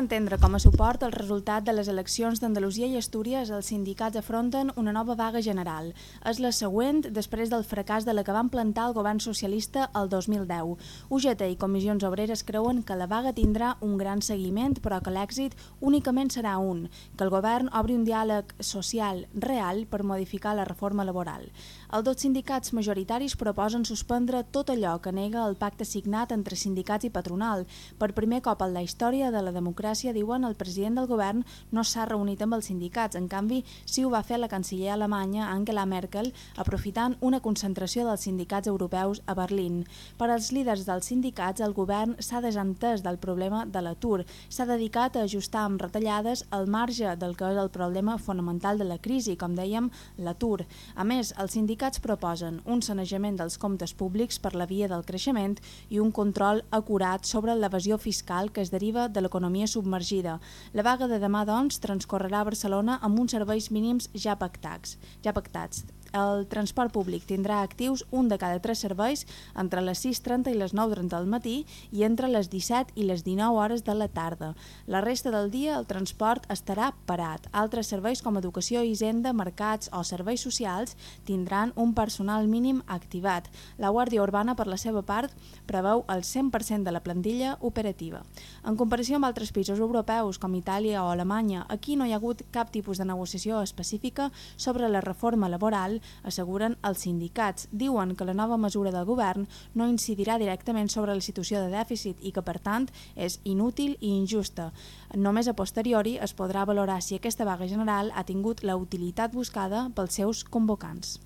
D'entendre com a suport el resultat de les eleccions d'Andalusia i Astúries, els sindicats afronten una nova vaga general. És la següent després del fracàs de la que van plantar el govern socialista el 2010. UGT i comissions obreres creuen que la vaga tindrà un gran seguiment, però que l'èxit únicament serà un, que el govern obri un diàleg social real per modificar la reforma laboral. Els dos sindicats majoritaris proposen suspendre tot allò que nega el pacte signat entre sindicats i patronal. Per primer cop en la història de la democràcia, diuen, el president del govern no s'ha reunit amb els sindicats. En canvi, sí ho va fer la canciller alemanya Angela Merkel, aprofitant una concentració dels sindicats europeus a Berlín. Per als líders dels sindicats, el govern s'ha desentès del problema de l'atur. S'ha dedicat a ajustar amb retallades el marge del que és el problema fonamental de la crisi, com dèiem, l'atur. A més, els sindicats proposen un sanejament dels comptes públics per la via del creixement i un control acurat sobre l'evasió fiscal que es deriva de l'economia submergida. La vaga de demà, doncs, transcorrerà a Barcelona amb uns serveis mínims ja pactats. Ja pactats el transport públic tindrà actius un de cada tres serveis entre les 6.30 i les 9.30 del matí i entre les 17 i les 19 hores de la tarda. La resta del dia el transport estarà parat. Altres serveis com educació, hisenda, mercats o serveis socials tindran un personal mínim activat. La Guàrdia Urbana, per la seva part, preveu el 100% de la plantilla operativa. En comparació amb altres països europeus com Itàlia o Alemanya, aquí no hi ha hagut cap tipus de negociació específica sobre la reforma laboral asseguren els sindicats. Diuen que la nova mesura del govern no incidirà directament sobre la situació de dèficit i que, per tant, és inútil i injusta. Només a posteriori es podrà valorar si aquesta vaga general ha tingut la utilitat buscada pels seus convocants.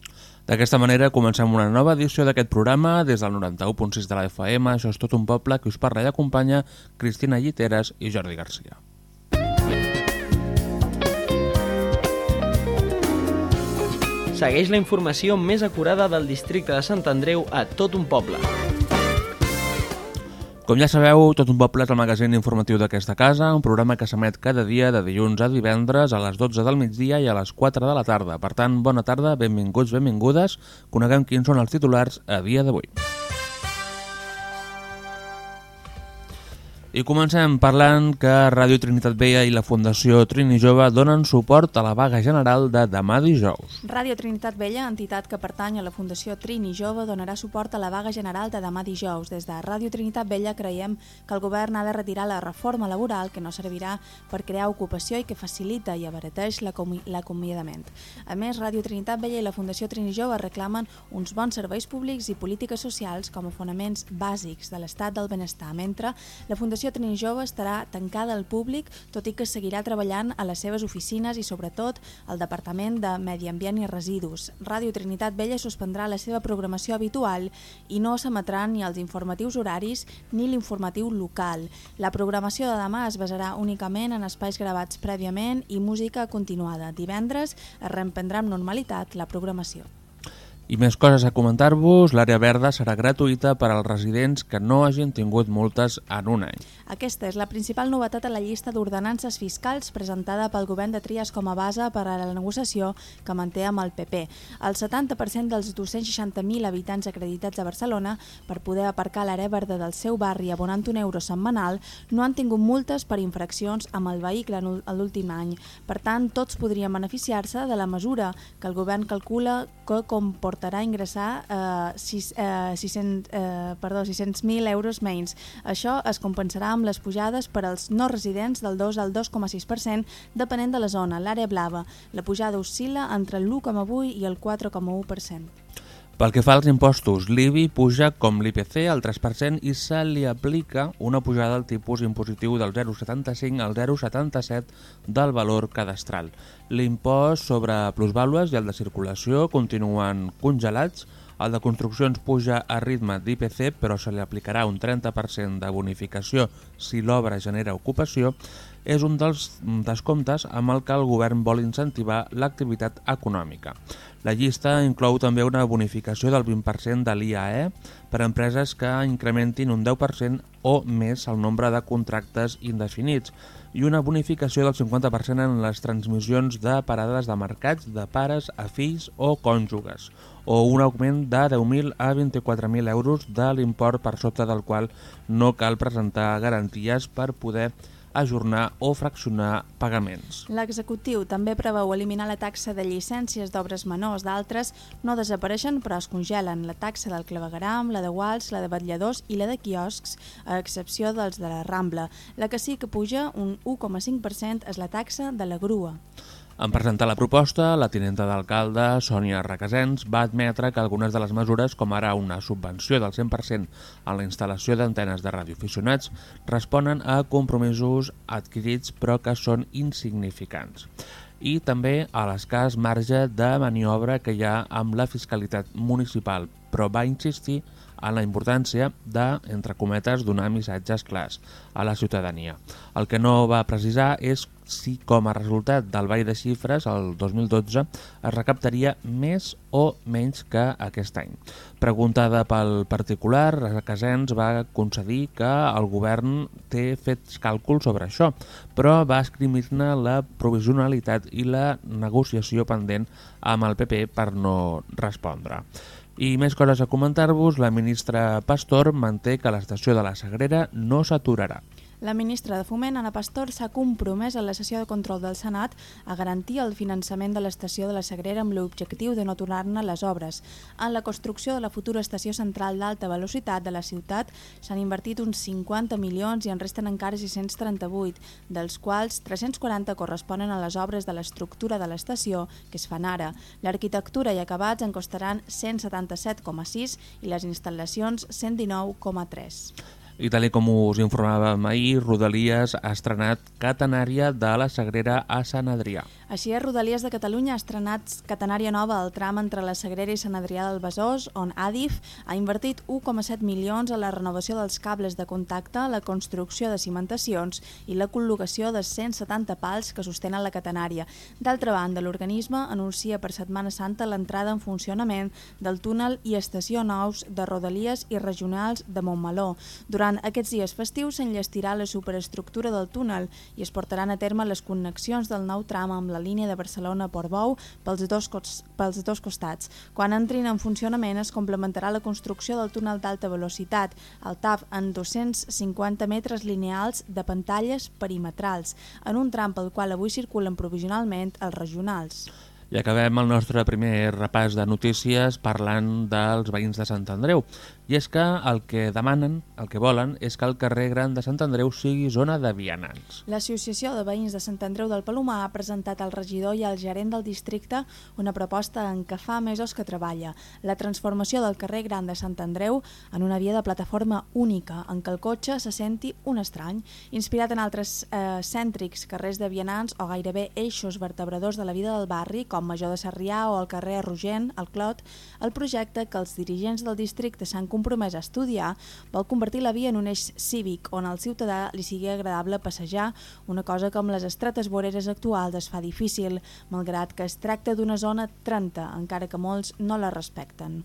D'aquesta manera comencem una nova edició d'aquest programa des del 91.6 de la FM. Això és tot un poble que us parla i acompanya Cristina Lliteres i Jordi Garcia. Segueix la informació més acurada del districte de Sant Andreu a tot un poble. Com ja sabeu, Tot un poble és el magazín informatiu d'aquesta casa, un programa que s'emet cada dia de dilluns a divendres a les 12 del migdia i a les 4 de la tarda. Per tant, bona tarda, benvinguts, benvingudes, coneguem quins són els titulars a dia d'avui. I comencem parlant que Ràdio Trinitat Vella i la Fundació Trini Jove donen suport a la vaga general de demà dijous. Ràdio Trinitat Vella, entitat que pertany a la Fundació Trini Jove, donarà suport a la vaga general de demà dijous. Des de Ràdio Trinitat Vella creiem que el govern ha de retirar la reforma laboral que no servirà per crear ocupació i que facilita i abarateix l'acomiadament. A més, Ràdio Trinitat Vella i la Fundació Trini Jove reclamen uns bons serveis públics i polítiques socials com a fonaments bàsics de l'estat del benestar, mentre la Fundació Fundació Trini Jove estarà tancada al públic, tot i que seguirà treballant a les seves oficines i, sobretot, al Departament de Medi Ambient i Residus. Ràdio Trinitat Vella suspendrà la seva programació habitual i no s'emetran ni els informatius horaris ni l'informatiu local. La programació de demà es basarà únicament en espais gravats prèviament i música continuada. Divendres es reemprendrà amb normalitat la programació. I més coses a comentar-vos, l'àrea verda serà gratuïta per als residents que no hagin tingut multes en un any. Aquesta és la principal novetat a la llista d'ordenances fiscals presentada pel govern de Trias com a base per a la negociació que manté amb el PP. El 70% dels 260.000 habitants acreditats a Barcelona per poder aparcar l'àrea verda del seu barri abonant un euro setmanal no han tingut multes per infraccions amb el vehicle en l'últim any. Per tant, tots podrien beneficiar-se de la mesura que el govern calcula que comporta portarà a ingressar eh, 6, eh, 600, eh, perdó, 600.000 euros menys. Això es compensarà amb les pujades per als no residents del 2 al 2,6% depenent de la zona. L'àrea blava, la pujada oscil·la entre l'1,8 i el 4,1%. Pel que fa als impostos, l'IBI puja com l'IPC al 3% i se li aplica una pujada del tipus impositiu del 0,75 al 0,77 del valor cadastral. L'impost sobre plusvàlues i el de circulació continuen congelats, el de construccions puja a ritme d'IPC, però se li aplicarà un 30% de bonificació si l'obra genera ocupació és un dels descomptes amb el que el govern vol incentivar l'activitat econòmica. La llista inclou també una bonificació del 20% de l'IAE per a empreses que incrementin un 10% o més el nombre de contractes indefinits i una bonificació del 50% en les transmissions de parades de mercats de pares a fills o cònjuges o un augment de 10.000 a 24.000 euros de l'import per sota del qual no cal presentar garanties per poder ajornar o fraccionar pagaments. L'executiu també preveu eliminar la taxa de llicències d'obres menors d'altres no desapareixen però es congelen la taxa del clavegaram, la de guals, la de batlladors i la de quioscs, a excepció dels de la Rambla. La que sí que puja un 1,5% és la taxa de la grua. En presentar la proposta, la tinenta d'alcalde, Sònia Requesens, va admetre que algunes de les mesures, com ara una subvenció del 100% en la instal·lació d'antenes de radioaficionats, responen a compromisos adquirits però que són insignificants. I també a l'escàs marge de maniobra que hi ha amb la fiscalitat municipal, però va insistir en la importància de, entre cometes, donar missatges clars a la ciutadania. El que no va precisar és si com a resultat del ball de xifres el 2012 es recaptaria més o menys que aquest any. Preguntada pel particular, Casens va concedir que el govern té fet càlculs sobre això, però va escrimir-ne la provisionalitat i la negociació pendent amb el PP per no respondre. I més coses a comentar-vos, la ministra Pastor manté que l'estació de la Sagrera no s'aturarà. La ministra de Foment, Ana Pastor, s'ha compromès a la sessió de control del Senat a garantir el finançament de l'estació de la Sagrera amb l'objectiu de no aturar-ne les obres. En la construcció de la futura estació central d'alta velocitat de la ciutat s'han invertit uns 50 milions i en resten encara 638, dels quals 340 corresponen a les obres de l'estructura de l'estació que es fan ara. L'arquitectura i acabats en costaran 177,6 i les instal·lacions 119,3. I tal com us informàvem ahir, Rodalies ha estrenat Catenària de la Sagrera a Sant Adrià. Així és, Rodalies de Catalunya ha estrenat Catenària Nova al tram entre la Sagrera i Sant Adrià del Besòs, on Adif ha invertit 1,7 milions a la renovació dels cables de contacte, la construcció de cimentacions i la col·locació de 170 pals que sostenen la catenària. D'altra banda, l'organisme anuncia per Setmana Santa l'entrada en funcionament del túnel i estació nous de Rodalies i regionals de Montmeló. Durant aquests dies festius s'enllestirà la superestructura del túnel i es portaran a terme les connexions del nou tram amb la línia de Barcelona-Portbou pels, dos pels dos costats. Quan entrin en funcionament es complementarà la construcció del túnel d'alta velocitat, el TAF en 250 metres lineals de pantalles perimetrals, en un tram pel qual avui circulen provisionalment els regionals. I acabem el nostre primer repàs de notícies parlant dels veïns de Sant Andreu. I és que el que demanen, el que volen, és que el carrer Gran de Sant Andreu sigui zona de vianants. L'Associació de Veïns de Sant Andreu del Palomar ha presentat al regidor i al gerent del districte una proposta en què fa mesos que treballa. La transformació del carrer Gran de Sant Andreu en una via de plataforma única, en què el cotxe se senti un estrany. Inspirat en altres eh, cèntrics carrers de vianants o gairebé eixos vertebradors de la vida del barri, com Major de Sarrià o el carrer Rogent, al Clot, el projecte que els dirigents del districte s'han compromès a estudiar, vol convertir la via en un eix cívic on al ciutadà li sigui agradable passejar, una cosa que amb les estrates voreres actuals es fa difícil, malgrat que es tracta d'una zona 30, encara que molts no la respecten.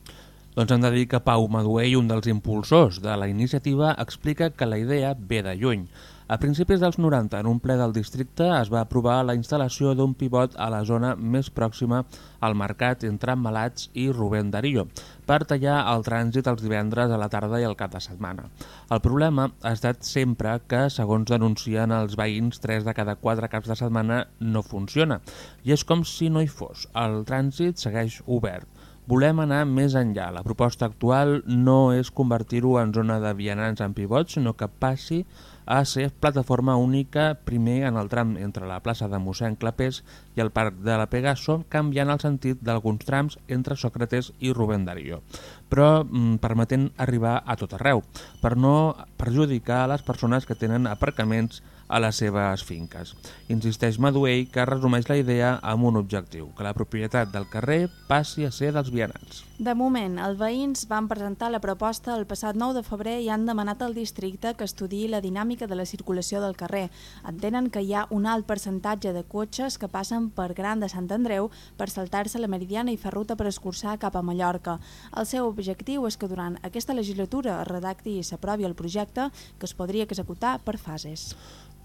Doncs hem de dir que Pau Maduell, un dels impulsors de la iniciativa, explica que la idea ve de lluny. A principis dels 90, en un ple del districte, es va aprovar la instal·lació d'un pivot a la zona més pròxima al mercat entre Malats i Rubén Darío, per tallar el trànsit els divendres a la tarda i al cap de setmana. El problema ha estat sempre que, segons denuncien els veïns, 3 de cada 4 caps de setmana no funciona. I és com si no hi fos. El trànsit segueix obert. Volem anar més enllà. La proposta actual no és convertir-ho en zona de vianants en pivots, sinó que passi a ser plataforma única primer en el tram entre la plaça de mossèn Clapés i el parc de la Pegaso, canviant el sentit d'alguns trams entre Sòcrates i Rubén Darío, però mm, permetent arribar a tot arreu, per no perjudicar les persones que tenen aparcaments a les seves finques. Insisteix Maduell que resumeix la idea amb un objectiu, que la propietat del carrer passi a ser dels vianants. De moment, els veïns van presentar la proposta el passat 9 de febrer i han demanat al districte que estudiï la dinàmica de la circulació del carrer. Entenen que hi ha un alt percentatge de cotxes que passen per Gran de Sant Andreu per saltar-se la Meridiana i fer ruta per escurçar cap a Mallorca. El seu objectiu és que durant aquesta legislatura es redacti i s'aprovi el projecte que es podria executar per fases.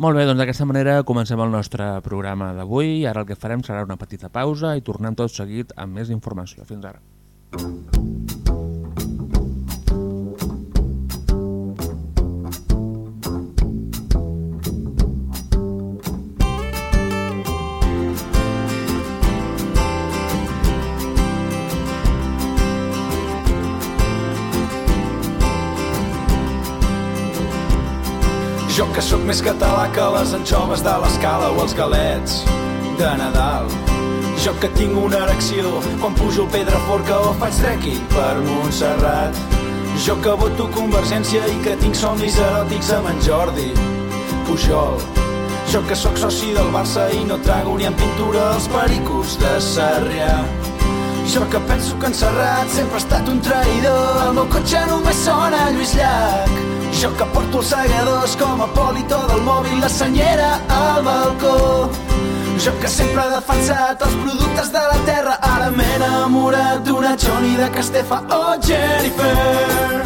Molt bé, doncs d'aquesta manera comencem el nostre programa d'avui. Ara el que farem serà una petita pausa i tornem tot seguit amb més informació. Fins ara. Jo que sóc més català que les anxoves de l'escala o els galets de Nadal. Jo que tinc una erecció quan pujo el forca o faig trekking per Montserrat. Jo que voto Convergència i que tinc somnis eròtics amb en Jordi Pujol. Jo que sóc soci del Barça i no trago ni en pintura els pericos de Sarrià. Jo que penso que en Serrat sempre ha estat un traïdor, el meu cotxe només sona Lluís Llach. Jo que porto els segadors com a polito del mòbil, la senyera al balcó. Jo que sempre he defensat els productes de la terra, ara m'he enamorat d'una Johnny de Castefa o oh, Jennifer.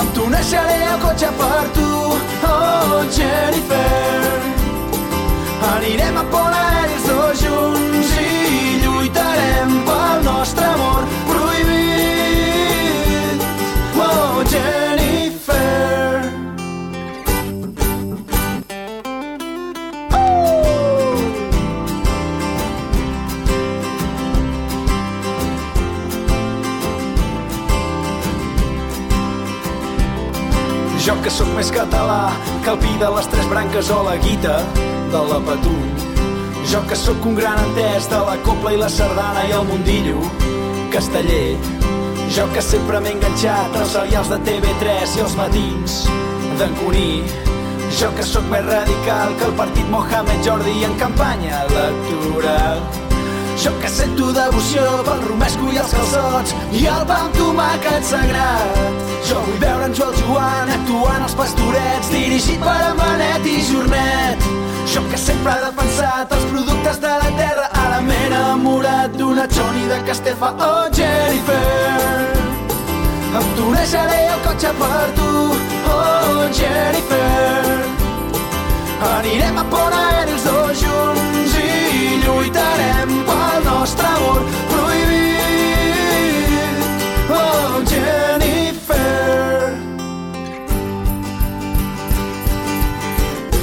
Amb tu neixeré el cotxe per tu, oh Jennifer. Anirem a Pont Jo que sóc més català que el pi de les tres branques o la guita de la Patum. Jo que sóc un gran entès de la copla i la sardana i el mundillo casteller. Jo que sempre m'he enganxat als serials de TV3 i els matins d'en Cuní. Jo que sóc més radical que el partit Mohamed Jordi en campanya electoral. Jo que sento devoció pel romesco i els calçots i el pa amb tomàquet sagrat. Jo vull veure en Joel Joan actuant als pastorets, dirigit per en Benet i Jornet. Jo que sempre he defensat els productes de la terra, ara m'he enamorat d'una Johnny de Castefa o oh, Jennifer. Tu neixeré el cotxe per tu, oh Jennifer. Anirem a Pont Aeri els dos junts i lluitarem pel nostre amor prohibit. Oh, Jennifer.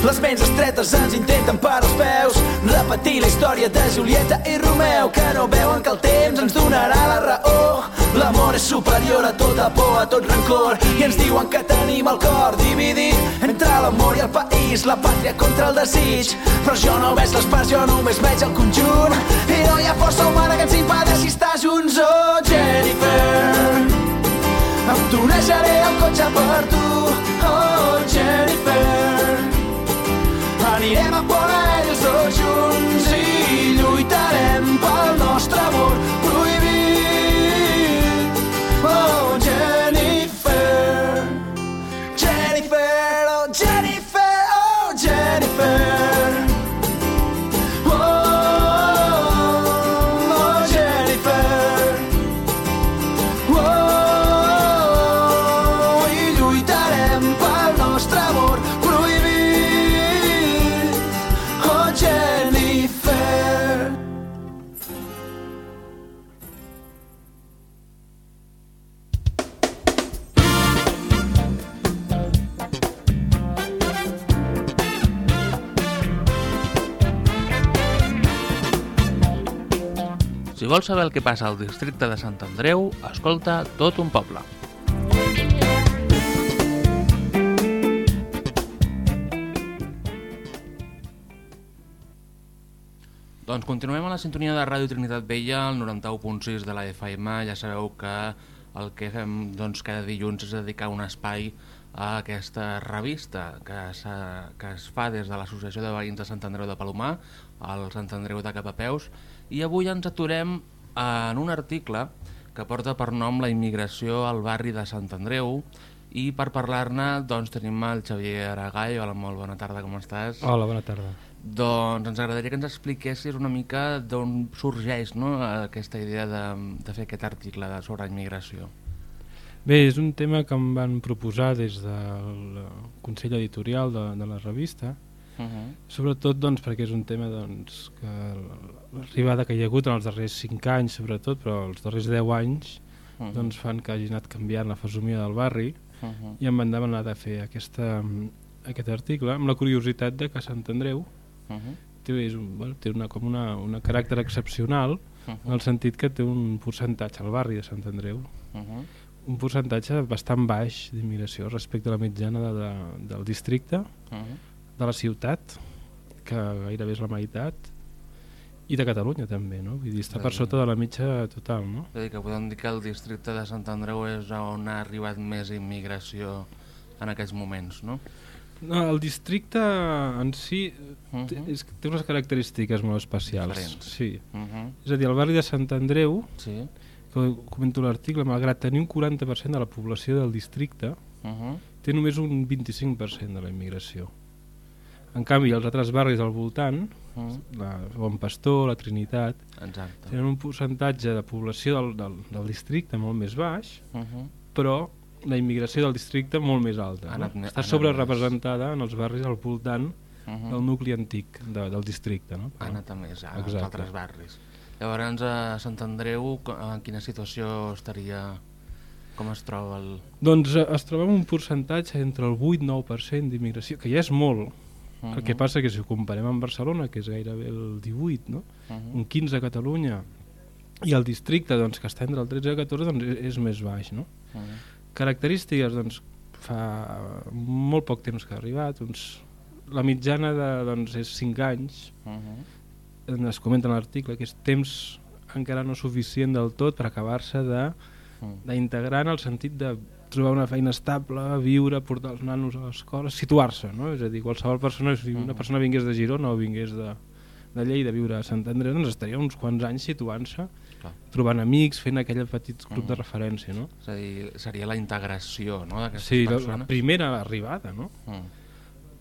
Les ments estretes ens intenten per als peus Repetir la història de Julieta i Romeu Que no veuen que el temps ens donarà la raó L'amor és superior a tota por, a tot rancor I ens diuen que tenim el cor dividit Entre l'amor i el país, la pàtria contra el desig Però jo no veig les parts, jo només veig el conjunt. I no hi ha força humana que ens impedeixi estar junts Oh, Jennifer. Tu neixeré el cotxe per tu Oh, Jennifer. Anirem a Pont vols saber el que passa al districte de Sant Andreu, escolta tot un poble. Doncs continuem a la sintonia de Ràdio Trinitat Vella, el 91.6 de la FM. Ja sabeu que el que fem doncs, cada dilluns és dedicar un espai a aquesta revista que, que es fa des de l'Associació de Veïns de Sant Andreu de Palomar, al Sant Andreu de Capapeus, i avui ens aturem en un article que porta per nom la immigració al barri de Sant Andreu, i per parlar-ne doncs, tenim el Xavier Aragall. Hola, molt bona tarda, com estàs? Hola, bona tarda. Doncs ens agradaria que ens expliquessis una mica d'on sorgeix no, aquesta idea de, de fer aquest article sobre immigració. Bé, és un tema que em van proposar des del Consell Editorial de, de la revista, Uh -huh. sobretot doncs, perquè és un tema doncs, que l'arribada que hi ha hagut en els darrers 5 anys, sobretot, però els darrers 10 anys, Uh -huh. doncs, fan que hagi anat canviant la fesomia del barri Uh -huh. i em van demanar de fer aquesta, aquest article amb la curiositat de que Sant Andreu Uh -huh. té, és un, bueno, té una, com una, una caràcter excepcional Uh en el sentit que té un percentatge al barri de Sant Andreu -huh. un percentatge bastant baix d'immigració respecte a la mitjana de, de, del districte, Uh -huh. de la ciutat, que gairebé és la meitat, i de Catalunya també, no? Vull dir, està per sota de la mitja total, no? És dir, que podem dir que el districte de Sant Andreu és on ha arribat més immigració en aquests moments, no? No, el districte en si Uh -huh. és, té unes característiques molt especials. Diferents. Sí. Uh -huh. És a dir, el barri de Sant Andreu, Sí. que comento l'article, malgrat tenir un 40% de la població del districte, Uh -huh. té només un 25% de la immigració. En canvi, els altres barris al voltant, Uh -huh. la Bon Pastor, la Trinitat, Exacte. tenen un percentatge de població del, del, del districte molt més baix, Uh -huh. però la immigració del districte molt més alta. No? anat ha Està sobre representada en els barris al voltant Uh -huh. del nucli antic de, del districte. No? Ha anat a més, a, Exacte. altres barris. Llavors, a Sant Andreu, en quina situació estaria... Com es troba el... Doncs eh, es troba un percentatge entre el 8-9% d'immigració, que ja és molt. Uh -huh. El que passa que si ho comparem amb Barcelona, que és gairebé el 18, no? Uh -huh. un 15 a Catalunya, i el districte, doncs, que està entre el 13 i el 14, doncs, és, és més baix. No? Uh -huh. Característiques, doncs, fa molt poc temps que ha arribat, uns, la mitjana de, doncs, és 5 anys, Uh -huh. es comenta en l'article, que és temps encara no suficient del tot per acabar-se de Uh d'integrar en el sentit de trobar una feina estable, viure, portar els nanos a l'escola, situar-se, no? És a dir, qualsevol persona, si una Mhm. persona vingués de Girona o vingués de, de Lleida a viure a Sant Andreu, doncs estaria uns quants anys situant-se, trobant amics, fent aquell petit grup de Mhm. referència, no? És a dir, seria la integració no, d'aquestes Sí, la, persones. la primera arribada, no? Mm.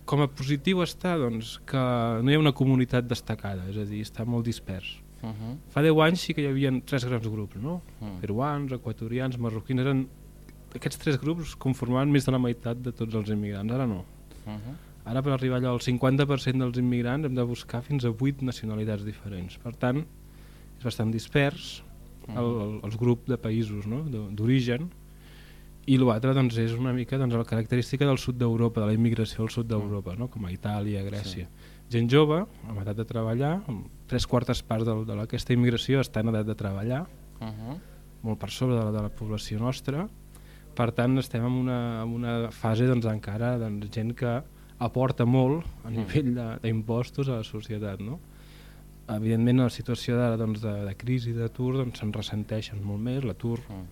Com a positiu està, doncs, que no hi ha una comunitat destacada, és a dir, està molt dispers. Uh -huh. Fa 10 anys sí que hi havia tres grans grups, no? Mm. peruans, equatorians, marroquins, eren... aquests tres grups conformaven més de la meitat de tots els immigrants, ara no. Uh -huh. Ara per arribar allò al 50% dels immigrants hem de buscar fins a 8 nacionalitats diferents. Per tant, és bastant dispers el, el, els grups de països no? d'o- d'origen i l'altre doncs, és una mica doncs, la característica del sud d'Europa, de la immigració al sud d'Europa, no? com a Itàlia, Grècia. Sí. Gent jove, amb edat de treballar, tres quartes parts de, de aquesta immigració està en edat de treballar, Uh -huh. molt per sobre de la, de la població nostra, per tant estem en una, en una fase doncs, encara doncs, gent que aporta molt a nivell de- d'impostos a la societat. No? Evidentment, en la situació d'ara doncs, de, de crisi d'atur doncs, se'n ressenteixen molt més, l'atur Mm.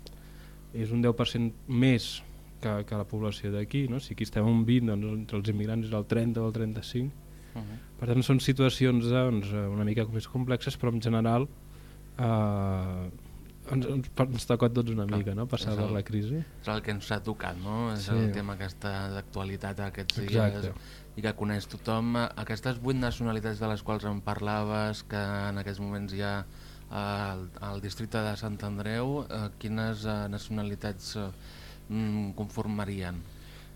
és un 10% més que, que la població d'aquí, no? si aquí estem un 20, doncs, entre els immigrants és el 30 o el 35, Uh -huh. per tant són situacions doncs, una mica més complexes, però en general eh, ens, ens, ens toca tots una Clar, mica no? passar és per el- la crisi. És el que ens ha tocat, no? És Sí. el tema aquesta d'actualitat aquests Exacte. dies i que coneix tothom. Aquestes vuit nacionalitats de les quals em parlaves, que en aquests moments hi ha al, al districte de Sant Andreu, eh, quines eh, nacionalitats eh, mm, conformarien?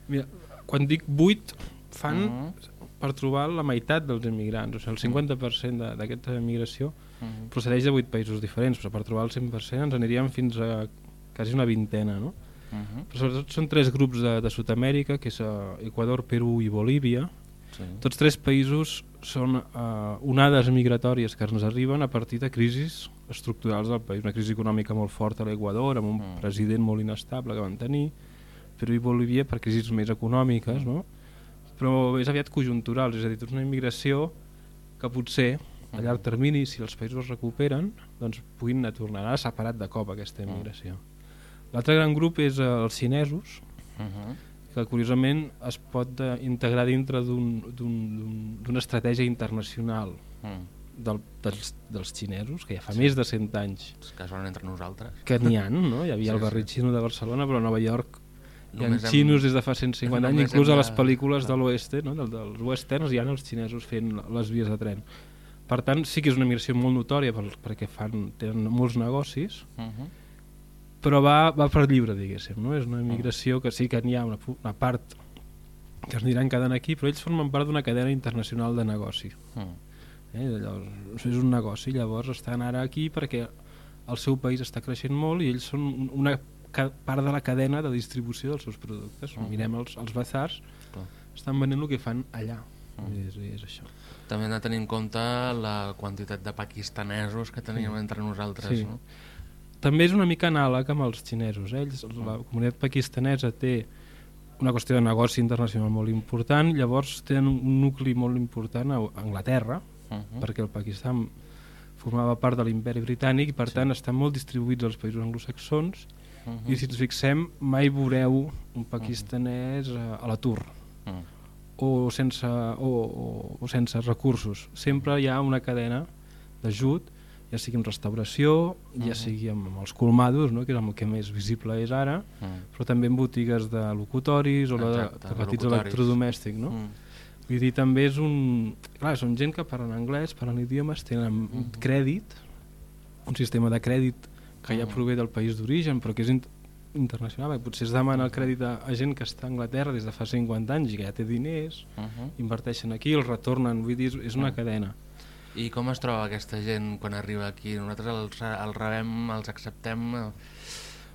Mira, quan dic 8, fan uh Mhm. -huh. per trobar la meitat dels immigrants, o sigui, el 50% de- d'aquesta Mhm. procedeix de 8 països diferents, però per trobar el 100% ens aniríem fins a quasi una vintena, no? Mhm. Però sobretot són tres grups de, de Sud-amèrica, que és uh, Equador, Perú i Bolívia. Sí. Tots tres països són uh, onades migratòries que ens arriben a partir de crisis estructurals del país. Una crisi econòmica molt forta a l'Equador, amb un Mm. president molt inestable que van tenir, Perú i Bolívia per crisis més econòmiques, no? però és aviat conjuntural, és a dir, és una immigració que potser a llarg termini, si els països es recuperen, doncs puguin anar tornar separat de cop aquesta immigració. L'altre gran grup és els xinesos, Mhm. que curiosament es pot integrar dintre d'un- d'un- d'un- d'una estratègia internacional Mm. del, dels, dels xinesos, que ja fa sí. més de 100 anys que són entre nosaltres. que n'hi ha, no? Hi havia Sí, el barri sí. xino de Barcelona, però a Nova York hi ha Només hem- xinos des de fa 150 anys, inclús a les pel·lícules de l'oeste, no? Del, dels westerns, hi ha els xinesos fent les vies de tren. Per tant, sí que és una migració molt notòria per, perquè fan, tenen molts negocis, Mhm. però va, va per lliure, diguéssim. No? És una migració que sí que n'hi ha una, una part que es aniran quedant aquí, però ells formen part d'una cadena internacional de negoci. Mm. Eh? Llavors, és un negoci, llavors estan ara aquí perquè el seu país està creixent molt i ells són un- una part de la cadena de distribució dels seus productes. Mhm. Mirem els, els bazars, Clar. estan venent el que fan allà. Mhm. És, és això. També hem de tenir en compte la quantitat de pakistanesos que teníem entre nosaltres. Sí. No? també és una mica anàleg amb els xinesos. Eh? Ells, la comunitat pakistanesa té una qüestió de negoci internacional molt important, llavors tenen un nucli molt important a Anglaterra, uh -huh. perquè el Pakistan formava part de l'imperi britànic i per sí. tant estan molt distribuïts als països anglosaxons uh -huh. i si ens fixem mai veureu un pakistanès uh -huh. a l'atur uh -huh. O, sense, o, o, o sense recursos. Sempre hi ha una cadena d'ajut ja sigui en restauració, uh -huh. ja sigui amb, amb els colmados, no? que és el que més visible és ara, uh -huh. però també en botigues de locutoris o Exacte, de, de petits electrodomèstics. No? Uh -huh. Vull dir, també és un... Clar, són gent que parlen anglès, parlen idiomes, tenen uh -huh. crèdit, un sistema de crèdit que ja prové del país d'origen, però que és in internacional, potser es demana el crèdit a, a gent que està a Anglaterra des de fa 50 anys i que ja té diners, uh -huh. inverteixen aquí, els retornen, vull dir, és, una uh -huh. cadena. I com es troba aquesta gent quan arriba aquí? Nosaltres els, els rebem, els acceptem... Eh?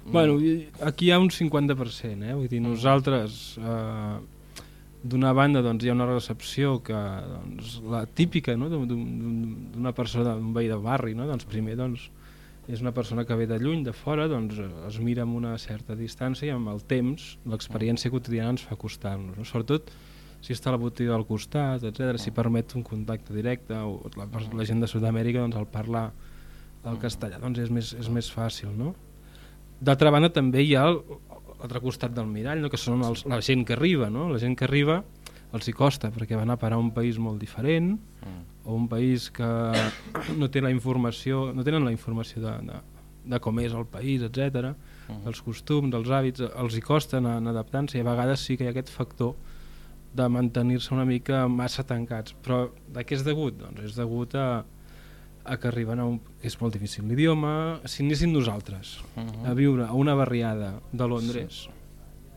Bueno, aquí hi ha un 50%, eh? Vull dir, nosaltres... Eh, D'una banda doncs, hi ha una recepció que doncs, la típica no? d'una persona, d'un veí de barri, no? doncs primer doncs, és una persona que ve de lluny, de fora, doncs es mira amb una certa distància i amb el temps l'experiència quotidiana ens fa acostar-nos. No? Sobretot si està la botiga al costat, etc. si permet un contacte directe, o la, la gent de Sud-amèrica doncs, al parlar el castellà doncs és més, és més fàcil. No? D'altra banda també hi ha l'altre costat del mirall, no? que són els, la gent que arriba, no? la gent que arriba els hi costa perquè van a parar a un país molt diferent mm. o un país que no té la informació no tenen la informació de, de, de com és el país, etc. Mm. dels costums, dels hàbits, els hi costa anar, anar adaptant-se i a vegades sí que hi ha aquest factor de mantenir-se una mica massa tancats. Però de què és degut? Doncs és degut a, a que arriben a un... és molt difícil l'idioma. Si anéssim nosaltres uh -huh. a viure a una barriada de Londres, sí.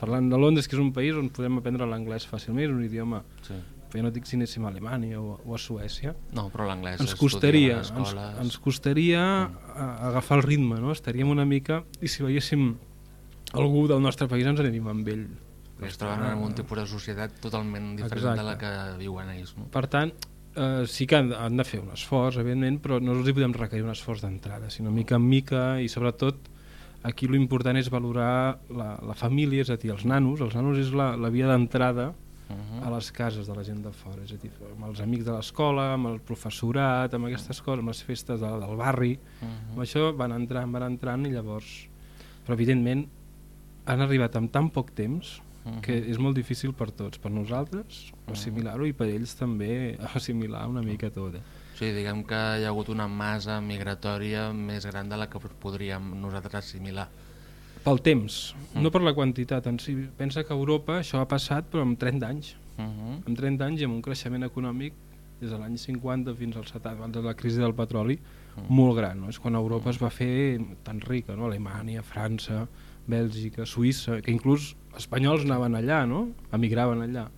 Parlant de Londres, que és un país on podem aprendre l'anglès fàcilment, un idioma... Sí. Ja no dic si anéssim a Alemanya o, o a Suècia. No, però l'anglès ens costaria, ens, ens costaria mm. agafar el ritme, no? Estaríem una mica... I si veiéssim algú del nostre país ens aniríem amb ell es troben en un tipus de societat totalment diferent Exacte. de la que viuen ells. No? Per tant, eh, sí que han, han de fer un esforç, evidentment, però no els hi podem requerir un esforç d'entrada, sinó mica en mica i sobretot aquí l'important és valorar la, la família, és a dir, els nanos, els nanos és la, la via d'entrada uh -huh. a les cases de la gent de fora, és a dir, amb els amics de l'escola, amb el professorat, amb aquestes coses, amb les festes de, del barri, uh -huh. amb això van entrant, van entrant i llavors... Però evidentment han arribat amb tan poc temps que és molt difícil per tots, per nosaltres assimilar-ho i per ells també assimilar una mica tot. Eh? Sí, diguem que hi ha hagut una massa migratòria més gran de la que podríem nosaltres assimilar. Pel temps, -huh. no per la quantitat en si. Pensa que a Europa això ha passat però amb 30 anys. Uh -huh. Amb 30 anys i amb un creixement econòmic des de l'any 50 fins al 70, abans de la crisi del petroli, uh -huh. molt gran. No? És quan Europa uh -huh. es va fer tan rica, no? Alemanya, França, Bèlgica, Suïssa, que inclús espanyols anaven allà, no? emigraven allà.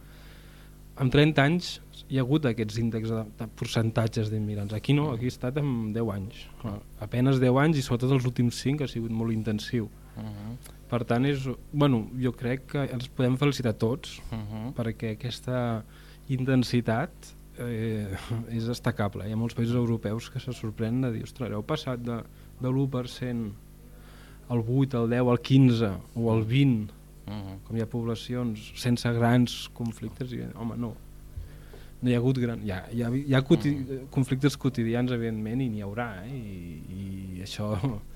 En 30 anys hi ha hagut aquests índexs de, de percentatges d'immigrants. Aquí no, aquí ha estat en 10 anys. Apenes 10 anys i sobretot els últims 5 ha sigut molt intensiu. Uh -huh. Per tant, és, bueno, jo crec que ens podem felicitar tots uh -huh. perquè aquesta intensitat eh, és destacable. Hi ha molts països europeus que se sorprenen de dir, ostres, heu passat de, de l'1% al 8, al 10, al 15 o al 20 -huh. Mm-hmm. com hi ha poblacions sense grans conflictes i, home, no no hi ha hagut gran... Hi ha, hi ha, hi ha coti. -huh. conflictes quotidians, evidentment, i n'hi haurà, eh? I, i això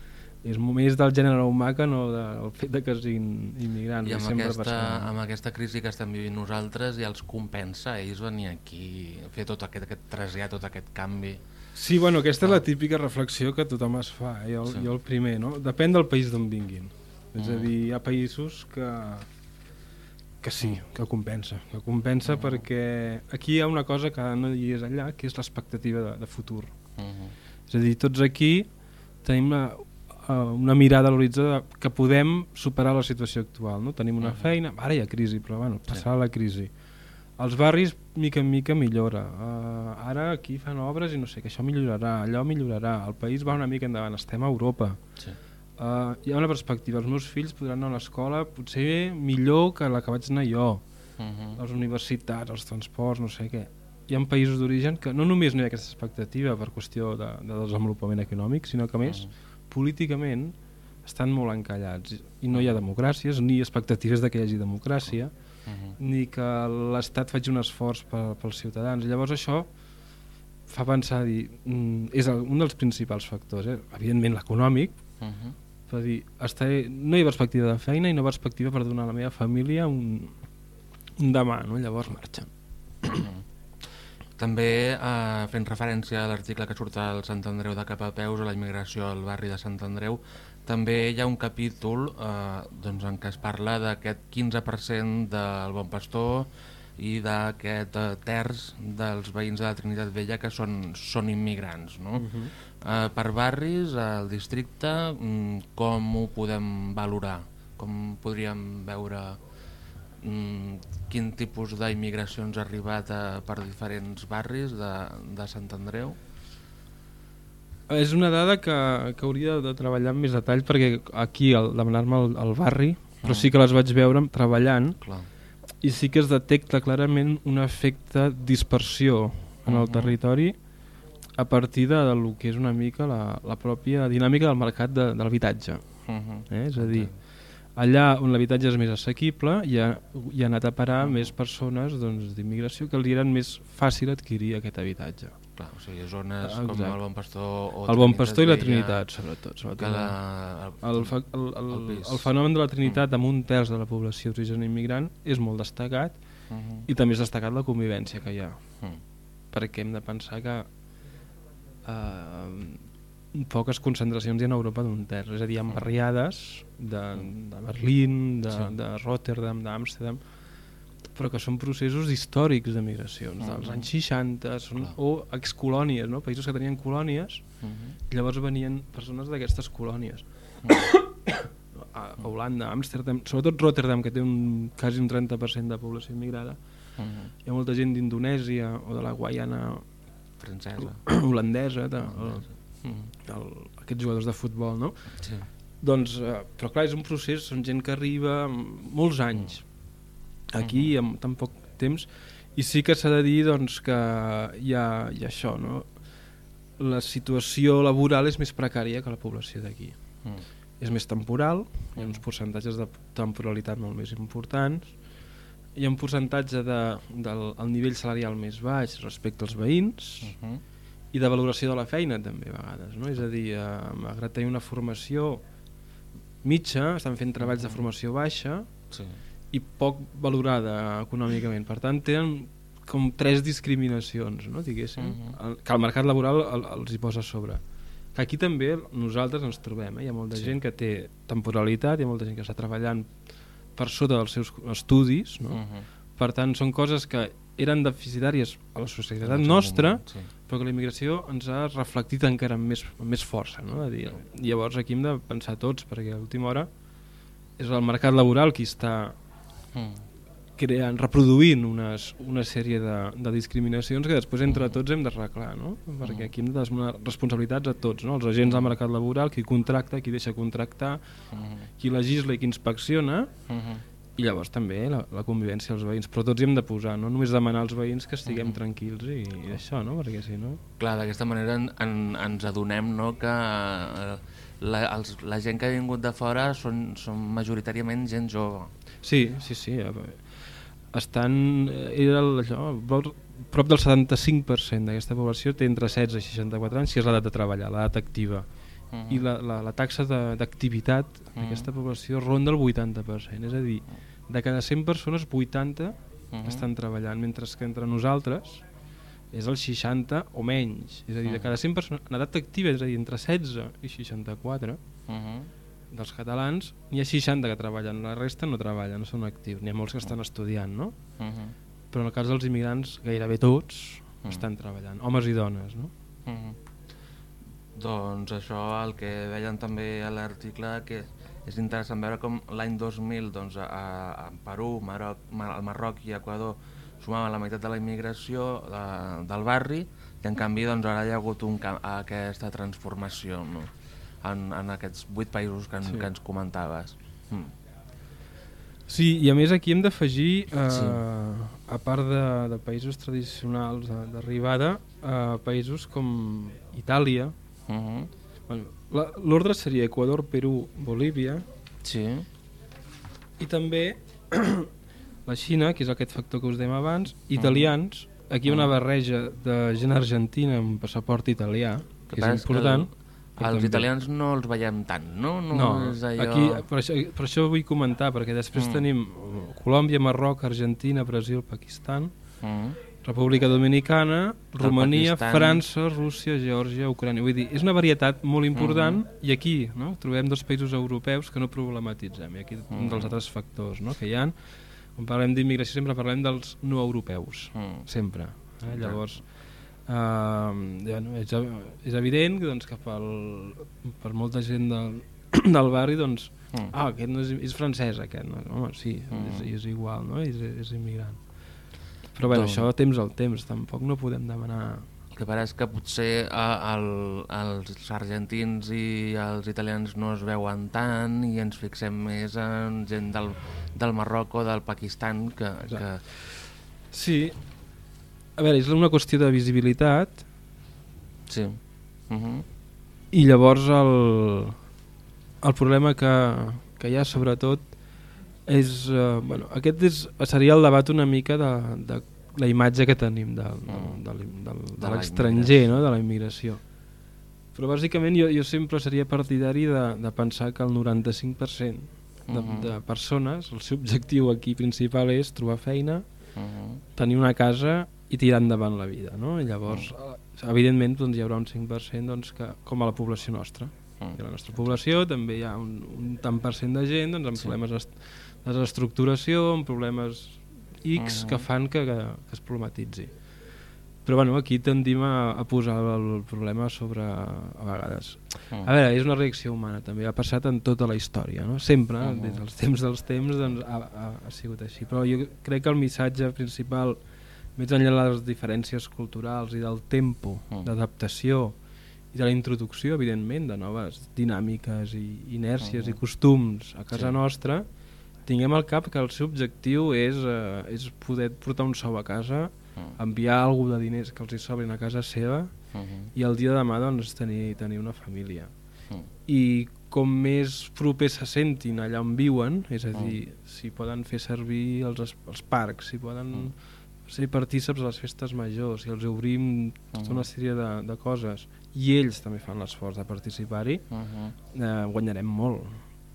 és més del gènere humà que no del fet de que siguin immigrants. I amb, aquesta, amb aquesta crisi que estem vivint nosaltres ja els compensa ells venir aquí, fer tot aquest, aquest trasllat, tot aquest canvi. Sí, bueno, aquesta ah. és la típica reflexió que tothom es fa, eh? jo, sí. jo el primer, no? Depèn del país d'on vinguin. És a mm. dir, hi ha països que, que sí, que compensa. Que compensa mm. perquè aquí hi ha una cosa que no hi és allà, que és l'expectativa de, de futur. Mm -hmm. És a dir, tots aquí tenim una, una mirada a l'horitzó que podem superar la situació actual. No? Tenim una mm -hmm. feina, ara hi ha crisi, però bueno, passarà sí. la crisi. Els barris, mica en mica, millora. Uh, ara aquí fan obres i no sé, que això millorarà, allò millorarà. El país va una mica endavant, estem a Europa. Sí uh, hi ha una perspectiva, els meus fills podran anar a l'escola potser millor que la que vaig anar jo, uh -huh. les universitats, els transports, no sé què. Hi ha països d'origen que no només no hi ha aquesta expectativa per qüestió de, de desenvolupament econòmic, sinó que més, uh -huh. políticament, estan molt encallats i no hi ha democràcies, ni expectatives de que hi hagi democràcia, Uh -huh. ni que l'Estat faci un esforç per, pels ciutadans. Llavors això fa pensar, dir, mm, és un dels principals factors, eh? evidentment l'econòmic, Uh -huh. Per dir, estaré, no hi ha perspectiva de feina i no hi ha perspectiva per donar a la meva família un, un demà, no? llavors marxen. També eh, fent referència a l'article que surt al Sant Andreu de Capapeus a la immigració al barri de Sant Andreu, també hi ha un capítol eh, doncs, en què es parla d'aquest 15% del Bon Pastor i d'aquest eh, terç dels veïns de la Trinitat Vella que són, són immigrants. No? Uh -huh. Eh, per barris, al districte, mm, com ho podem valorar? Com podríem veure mm, quin tipus d'immigracions ha arribat a, per diferents barris de, de Sant Andreu? És una dada que, que hauria de treballar amb més detall perquè aquí, al demanar-me al, al barri, però sí que les vaig veure treballant Clar. i sí que es detecta clarament un efecte dispersió en el Mhm. territori a partir de, de lo que és una mica la, la pròpia dinàmica del mercat de, de l'habitatge. Uh -huh. Eh? És a dir, allà on l'habitatge és més assequible hi ha, hi ha anat a parar més persones doncs, d'immigració que els eren més fàcil adquirir aquest habitatge. Clar, o sigui, zones Ah, com exacte. el Bon Pastor o el Bon Pastor i la Trinitat, sobretot. sobretot. La, El, fa, el, el, el pis. el fenomen de la Trinitat amb un terç de la població d'origen immigrant és molt destacat Uh -huh. i també és destacat la convivència que hi ha Uh perquè hem de pensar que eh, poques concentracions hi ha a Europa d'un terç, és a dir, ha barriades de, de Berlín, de, Sí. de Rotterdam, d'Amsterdam, però que són processos històrics de migracions, dels Mhm. anys 60, són, Clar. o excolònies, no? països que tenien colònies, -huh. i llavors venien persones d'aquestes colònies. A a Holanda, Amsterdam, sobretot Rotterdam, que té un, quasi un 30% de població immigrada, Uh -huh. hi ha molta gent d'Indonèsia o de la Guaiana Francesa. holandesa, de, el, Uh -huh. el, aquests jugadors de futbol, no? Sí. Doncs, eh, però clar, és un procés, són gent que arriba molts anys aquí, amb tan poc temps, i sí que s'ha de dir doncs, que hi ha, hi ha això, no? La situació laboral és més precària que la població d'aquí. Uh És més temporal, hi ha uns percentatges de temporalitat molt més importants, hi ha un percentatge de, del el nivell salarial més baix respecte als veïns, -huh. i de valoració de la feina també a vegades, no? és a dir, eh, malgrat tenir una formació mitja, estan fent treballs de formació baixa Sí. i poc valorada econòmicament, per tant tenen com tres discriminacions, no? diguéssim, Mhm. el- que el mercat laboral el, els hi posa a sobre. Que aquí també nosaltres ens trobem, eh? hi ha molta Sí. gent que té temporalitat, hi ha molta gent que està treballant per sota dels seus estudis, no? Uh -huh. per tant són coses que eren deficitàries a la societat seu nostra, moment, sí. però que la immigració ens ha reflectit encara amb més, amb més força. No? A dir, llavors aquí hem de pensar tots, perquè a l'última hora és el mercat laboral qui està Mm. Creant, reproduint unes, una sèrie de, de discriminacions que després entre tots hem d'arreglar, no? perquè aquí hem de donar responsabilitats a tots, no? els agents del mercat laboral, qui contracta, qui deixa contractar, Mhm. qui legisla i qui inspecciona, Mhm. i llavors també la, la convivència als veïns, però tots hi hem de posar, no només demanar als veïns que estiguem tranquils i, i això, no? perquè si no... Clar, d'aquesta manera en, en, ens adonem no, que eh, la, els, la gent que ha vingut de fora són, són majoritàriament gent jove. Sí, sí, sí. a veure, Estan, eh, era el, això, prop, del 75% d'aquesta població té entre 16 i 64 anys, si és l'edat de treballar, l'edat activa. Mhm. I la, la, la taxa d'activitat d'aquesta població ronda el 80%, és a dir, de cada 100 persones, 80 Mhm. estan treballant, mentre que entre nosaltres és el 60 o menys. És a dir, de cada 100 persones en edat activa, és a dir, entre 16 i 64, Mhm. Dels catalans, n'hi ha 60 que treballen, la resta no treballen, no són actius. N'hi ha molts que estan estudiant, no? Mhm. Però en el cas dels immigrants, gairebé tots Mm. estan treballant, homes i dones, no? Mhm. Doncs això, el que veien també a l'article, que és interessant veure com l'any 2000 doncs, a, a Perú, Maroc, Ma- el Marroc i Equador sumaven la meitat de la immigració de, del barri i en canvi doncs, ara hi ha hagut un, aquesta transformació no? En, en aquests vuit països que, en, Sí. que ens comentaves. Mm. Sí, i a més aquí hem d'afegir, eh, Sí. a part de, de països tradicionals de- d'arribada, eh, països com Itàlia, Uh -huh. Bueno, L'ordre seria Equador, Perú, Bolívia Sí. i també la Xina, que és aquest factor que us dèiem abans, italians, aquí hi ha una barreja de gent argentina amb passaport italià, que és important. però els també- italians no els veiem tant, no? No, No, és allò... aquí, per, això, per això vull comentar, perquè després Mm. tenim uh, Colòmbia, Marroc, Argentina, Brasil, Pakistan, Mm. República Dominicana, Romania, Pakistan. França, Rússia, Geòrgia, Ucrània. Vull dir, és una varietat molt important Mm. i aquí no, trobem dos països europeus que no problematitzem. I aquí un Mm. dels altres factors no, que hi ha. Quan parlem d'immigració sempre parlem dels no europeus, Mm. sempre. Eh? Llavors, eh, és, és evident que, doncs, que pel, per molta gent del, del barri doncs, Mm. ah, aquest no és, és francès aquest, no? home, sí, Mm. és, és igual, no? és, és immigrant. Però bueno, Doncs- això temps al temps, tampoc no podem demanar... El que passa és que potser el, els argentins i els italians no es veuen tant i ens fixem més en gent del, del Marroc o del Pakistan que... que... Sí, a veure, és una qüestió de visibilitat Sí. Uh -huh. i llavors el, el problema que, que hi ha sobretot és, eh, bueno, aquest és, seria el debat una mica de, de la imatge que tenim Mm. del, del, del, De de la l'estranger, no? de la immigració. Però bàsicament jo, jo sempre seria partidari de, de pensar que el 95% de, Mhm. de persones, el seu objectiu aquí principal és trobar feina, Uh -huh. tenir una casa i tirar endavant la vida. No? I llavors, eh, evidentment, doncs, hi haurà un 5% doncs, que, com a la població nostra. Mm. I a la nostra població també hi ha un, un tant per cent de gent doncs, amb Sí. problemes de desestructuració, amb problemes X Mhm. que fan que, que, que es problematitzi. Però bueno, aquí tendim a, a posar el problema sobre a vegades. Mm. A veure, és una reacció humana, també ha passat en tota la història, no? sempre, Mhm. des dels temps dels temps, doncs, ha, ha, ha sigut així. Però jo crec que el missatge principal, més enllà de les diferències culturals i del tempo Mhm. d'adaptació i de la introducció, evidentment, de noves dinàmiques i inèrcies Mhm. i costums a casa Sí. nostra, tinguem al cap que el seu objectiu és, eh, és poder portar un sou a casa, Mm. enviar algú de diners que els hi sobrin a casa seva Uh -huh. i el dia de demà doncs, tenir, tenir una família Mm. i com més propers se sentin allà on viuen, és a Mm. dir, si poden fer servir els, els parcs, si poden Mm. Ser partíceps a les festes majors, si els obrim tota Mm. una sèrie de, de coses i ells també fan l'esforç de participar-hi, Uh -huh. eh, guanyarem molt.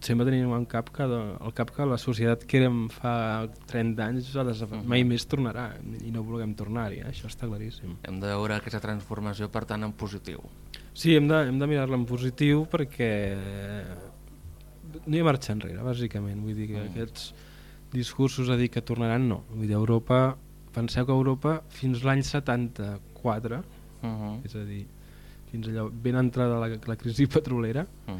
Sempre tenim en cap que, de, el cap que la societat que érem fa 30 anys desaf... Mhm. mai més tornarà i no vulguem tornar-hi, eh? això està claríssim. Hem de veure aquesta transformació, per tant, en positiu. Sí, hem de, hem de mirar-la en positiu perquè no hi ha marxa enrere, bàsicament. Vull dir que Mm. aquests discursos a dir que tornaran, no. Vull dir, Europa, penseu que Europa fins l'any 74, Uh -huh. és a dir, fins allò ben entrada la, la crisi petrolera, Mm.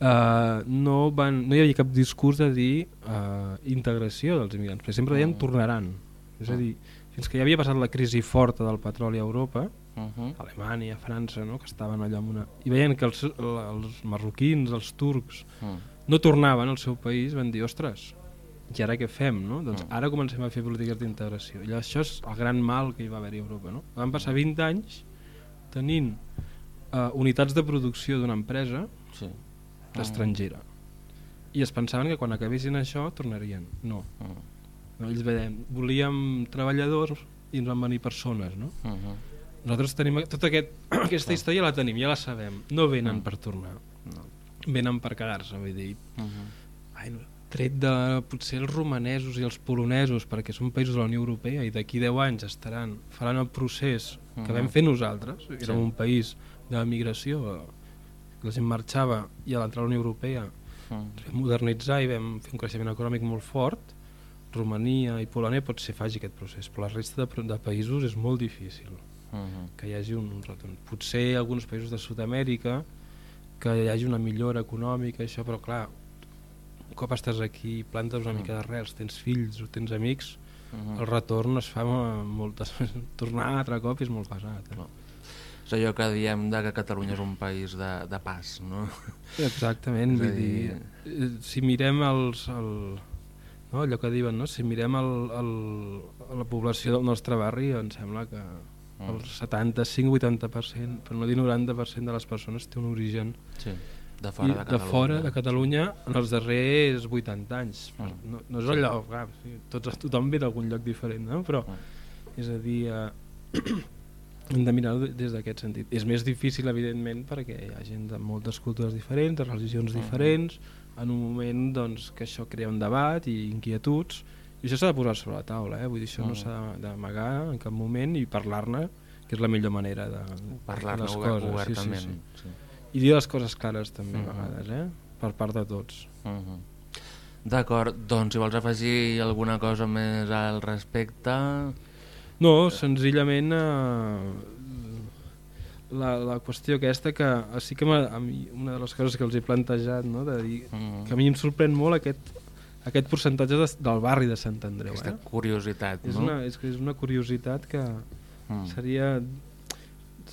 eh, no, van, no hi havia cap discurs de dir eh, integració dels immigrants, perquè sempre deien Mm. tornaran. És a Mm. dir, fins que ja havia passat la crisi forta del petroli a Europa, Uh -huh. Alemanya, França, no? que estaven allà amb una... I veien que els, els marroquins, els turcs, Mm. no tornaven al seu país, van dir, ostres, i ara què fem? No? Doncs Mm. ara comencem a fer polítiques d'integració. I això és el gran mal que hi va haver a Europa. No? Van passar 20 anys tenint uh, unitats de producció d'una empresa Sí. estrangera. I es pensaven que quan acabessin això tornarien. No. Mm. no ells veiem, volíem treballadors i ens van venir persones, no? Uh -huh. Nosaltres tenim tota aquest, aquesta història la tenim, ja la sabem. No venen Mm. per tornar, No. venen per quedar-se, vull dir. Uh -huh. Ai, no, tret de potser els romanesos i els polonesos, perquè són països de la Unió Europea i d'aquí 10 anys estaran, faran el procés que Mhm. vam fer nosaltres, érem Sí. un país de migració, la gent marxava i a l'entrar a la Unió Europea Mm. ens vam modernitzar i vam fer un creixement econòmic molt fort, Romania i Polònia pot ser faci aquest procés, però la resta de, de països és molt difícil Uh -huh. que hi hagi un, un retorn. Potser alguns països de Sud-amèrica que hi hagi una millora econòmica, això, però clar, un cop estàs aquí, plantes una Mm. mica d'arrels, tens fills o tens amics, -huh. el retorn es fa moltes... tornar altre cop és molt pesat. Eh? No. És allò que diem de que Catalunya és un país de, de pas, no? Exactament, vull dir, eh, si mirem els, el, no, allò que diuen, no? si mirem el, el, la població del nostre barri, em sembla que, Uh el 75-80%, per no dir 90% de les persones té un origen Sí, de fora de Catalunya. de fora de Catalunya en els darrers 80 anys. Mm. No, no és allò, clar, sí, tots, tothom ve d'algun lloc diferent, no? però Mm. és a dir, eh, hem de mirar des d'aquest sentit. És més difícil, evidentment, perquè hi ha gent de moltes cultures diferents, de religions Mm. diferents, en un moment doncs, que això crea un debat i inquietuds, i això s'ha de posar sobre la taula, eh? vull dir, això no Mm. s'ha d'amagar en cap moment i parlar-ne, que és la millor manera de Parlar-ne les obert, coses. obertament. Sí, sí, sí. Sí. I dir les coses clares també, Mhm. a vegades, eh? per part de tots. Mhm. D'acord, doncs si vols afegir alguna cosa més al respecte... No, senzillament eh, la, la qüestió aquesta que sí que a mi, una de les coses que els he plantejat no, de dir, Mhm. que a mi em sorprèn molt aquest, aquest percentatge de, del barri de Sant Andreu Aquesta eh? curiositat, és, no? una, és, és una curiositat que Mm. seria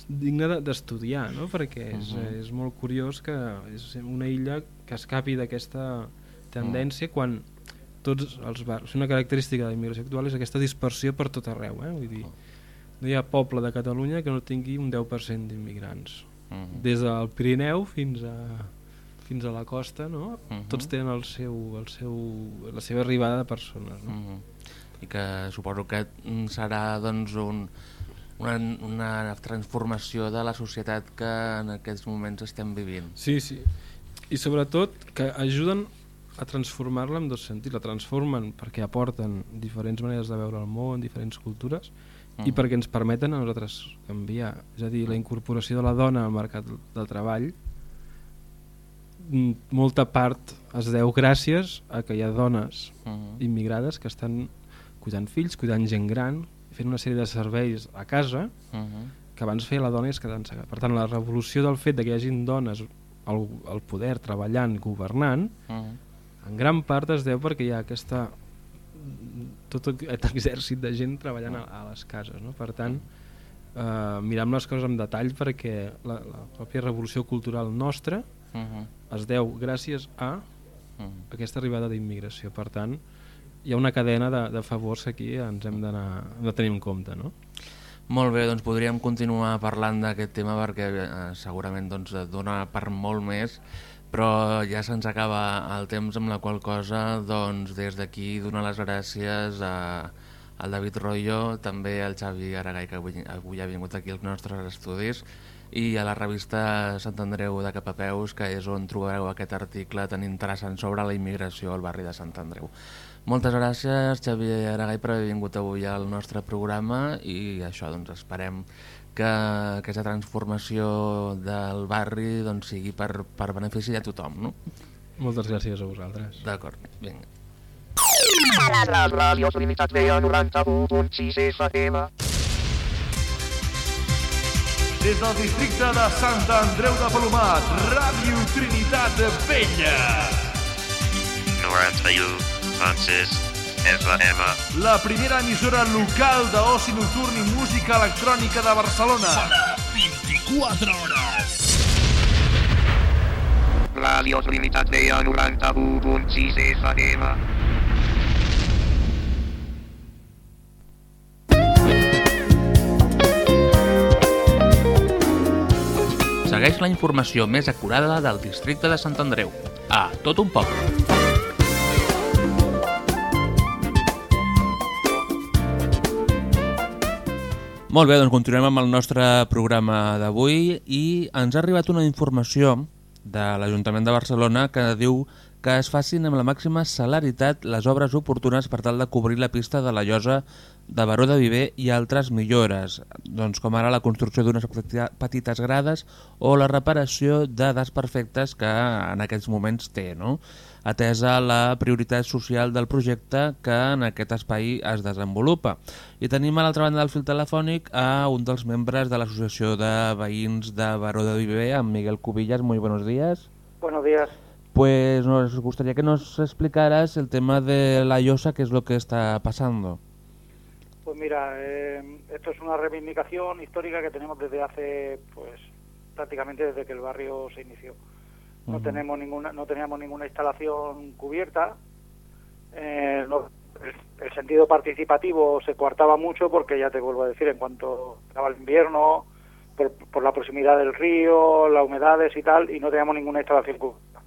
digne de- d'estudiar no? perquè és, Mhm. és molt curiós que és una illa que escapi d'aquesta tendència Mm. quan tots els barris, una característica de la immigració actual és aquesta dispersió per tot arreu eh? Vull dir, no hi ha poble de Catalunya que no tingui un 10% d'immigrants Mhm. des del Pirineu fins a fins a la costa no? Mhm. tots tenen el seu, el seu, la seva arribada de persones no? Mhm. I que suposo que serà doncs, un, una, una transformació de la societat que en aquests moments estem vivint. Sí, sí. I sobretot que ajuden a transformar-la en dos sentits. La transformen perquè aporten diferents maneres de veure el món, diferents cultures, i Mhm. perquè ens permeten a nosaltres canviar. És a dir, la incorporació de la dona al mercat del treball mm, molta part es deu gràcies a que hi ha dones Mhm. immigrades que estan cuidant fills, cuidant gent gran, fent una sèrie de serveis a casa Mhm. que abans feia la dona i es quedava ensegat. Per tant, la revolució del fet de que hi hagin dones al, al poder, treballant, governant, Mhm. en gran part es deu perquè hi ha aquesta tot aquest exèrcit de gent treballant a, a les cases. No? Per tant, eh, mirem les coses amb detall perquè la, la pròpia revolució cultural nostra Mhm. es deu gràcies a Mhm. aquesta arribada d'immigració. Per tant, hi ha una cadena de, de favors aquí ens hem de tenir en compte. No? Molt bé, doncs podríem continuar parlant d'aquest tema perquè eh, segurament doncs, dona per molt més, però ja se'ns acaba el temps amb la qual cosa doncs, des d'aquí donar les gràcies a, al David Royo, també al Xavi Aragai, que avui, avui ha vingut aquí als nostres estudis, i a la revista Sant Andreu de Capapeus, que és on trobareu aquest article tan interessant sobre la immigració al barri de Sant Andreu. Moltes gràcies, Xavi Aragai, per haver vingut avui al nostre programa i això, doncs, esperem que aquesta transformació del barri doncs, sigui per, per benefici de tothom, no? Moltes gràcies a vosaltres. D'acord, vinga. Les ràdios limitats veia 91.6 FM. Des del districte de Sant Andreu de Palomat, Ràdio Trinitat Vella. 91.6 FM. La primera emissora local d'oci nocturn i música electrònica de Barcelona. 24 hores. Ràdios limitats veia 91.6 FM. Segueix la informació més acurada del districte de Sant Andreu. A tot un poble. Molt bé, doncs continuem amb el nostre programa d'avui i ens ha arribat una informació de l'Ajuntament de Barcelona que diu que es facin amb la màxima celeritat les obres oportunes per tal de cobrir la pista de la llosa de Baró de Viver i altres millores, doncs com ara la construcció d'unes petites grades o la reparació de desperfectes que en aquests moments té, no? Atesa la prioritat social del projecte que en aquest espai es desenvolupa. I tenim a l'altra banda del fil telefònic a un dels membres de l'Associació de Veïns de Baró de Viver, en Miguel Cubillas. Muy buenos días. Buenos días. Pues nos gustaría que nos explicaras el tema de la llosa, qué es lo que está pasando. Pues mira, eh, esto es una reivindicación histórica que tenemos desde hace, pues, prácticamente desde que el barrio se inició. No tenemos ninguna, no teníamos ninguna instalación cubierta. Eh, no el, el sentido participativo se coartaba mucho porque ya te vuelvo a decir, en cuanto estaba el invierno, por, por la proximidad del río, las humedades y tal, y no teníamos ninguna instalación cubierta.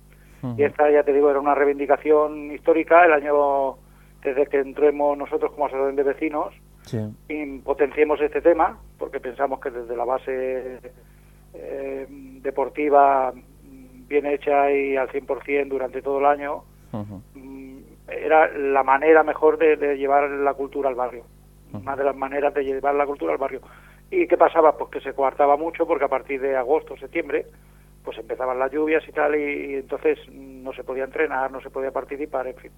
Y esta, ya te digo, era una reivindicación histórica. El año, desde que entremos nosotros como asociación de vecinos, Sí. y potenciemos este tema, porque pensamos que desde la base eh, deportiva bien hecha y al 100% durante todo el año, mm, era la manera mejor de, de llevar la cultura al barrio. Una de las maneras de llevar la cultura al barrio. ¿Y qué pasaba? Pues que se coartaba mucho porque a partir de agosto, septiembre, pues empezaban las lluvias y tal, y, y entonces no se podía entrenar, no se podía participar, en fin.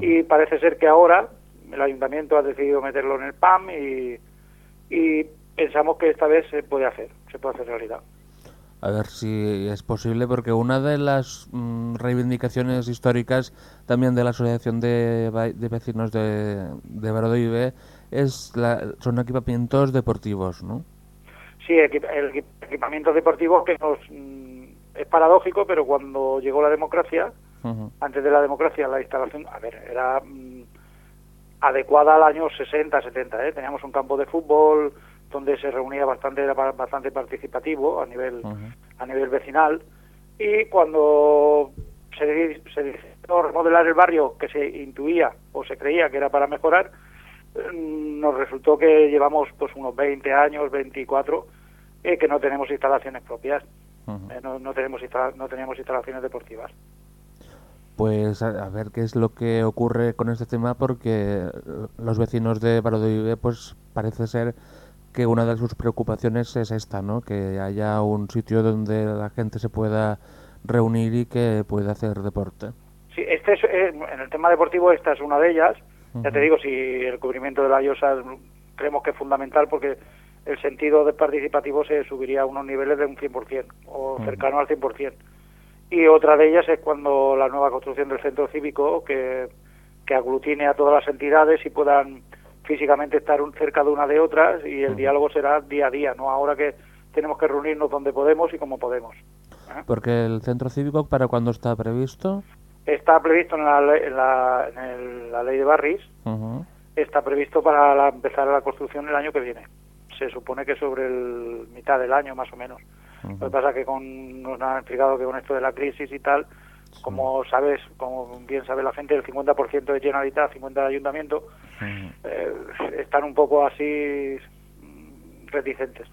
Y parece ser que ahora el ayuntamiento ha decidido meterlo en el PAM y, y pensamos que esta vez se puede hacer, se puede hacer realidad. A ver si es posible, porque una de las mm, reivindicaciones históricas también de la Asociación de, de Vecinos de, de Barodoibe es la, son equipamientos deportivos, ¿no? Sí, equi- el equi- equipamiento deportivo que nos mm, es paradójico, pero cuando llegó la democracia, antes de la democracia, la instalación, a ver, era mm, adecuada al año 60, 70, ¿eh? Teníamos un campo de fútbol donde se reunía bastante, era ba- bastante participativo a nivel, a nivel vecinal, y cuando se, se decidió remodelar el barrio, que se intuía o se creía que era para mejorar, mm, nos resultó que llevamos pues unos 20 años, 24, eh, que no tenemos instalaciones propias, eh, no, no tenemos no teníamos instalaciones deportivas. Pues a, a ver qué es lo que ocurre con este tema, porque eh, los vecinos de Barodoibe, pues parece ser que una de sus preocupaciones es esta, ¿no? Que haya un sitio donde la gente se pueda reunir y que pueda hacer deporte. Sí, este es, eh, en el tema deportivo esta es una de ellas. Ya te digo, si el cubrimiento de la llosa creemos que es fundamental porque el sentido de participativo se subiría a unos niveles de un 100% o cercano al 100%. Y otra de ellas es cuando la nueva construcción del centro cívico que, que aglutine a todas las entidades y puedan físicamente estar un- cerca de una de otras y el diálogo será día a día, no ahora que tenemos que reunirnos donde podemos y como podemos. Porque el centro cívico, ¿para cuándo está previsto? Está previsto en la, en la, en el- la ley de Barris, Ujú. está previsto para la- empezar la construcción el año que viene. Se supone que sobre el mitad del año más o menos. Lo que pasa que con, nos han explicado que con esto de la crisis y tal, como sabes, como bien sabe la gente, el 50% de Generalitat, 50% de Ayuntamiento, eh, están un poco así mm, reticentes.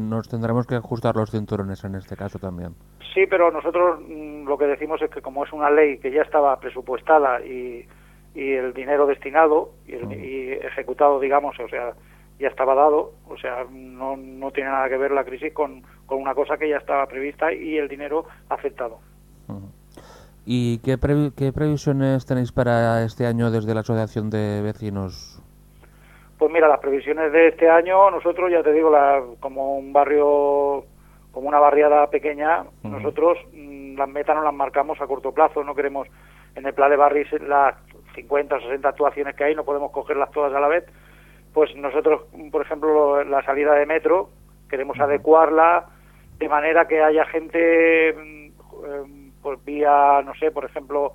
Nos tendremos que ajustar los cinturones en este caso también. Sí, pero nosotros mm, lo que decimos es que como es una ley que ya estaba presupuestada y, y el dinero destinado y, el- y ejecutado, digamos, o sea, ya estaba dado, o sea, no, no tiene nada que ver la crisis con, con una cosa que ya estaba prevista y el dinero aceptado. ¿Y qué, previ- qué previsiones tenéis para este año desde la Asociación de Vecinos? Pues mira, las previsiones de este año, nosotros, ya te digo, la, como un barrio, como una barriada pequeña, nosotros mm, las metas no las marcamos a corto plazo, no queremos, en el plan de barris, las 50 o 60 actuaciones que hay, no podemos cogerlas todas a la vez, pues nosotros, por ejemplo, la salida de metro, queremos adecuarla de manera que haya gente, mm, eh, por vía, no sé, por ejemplo,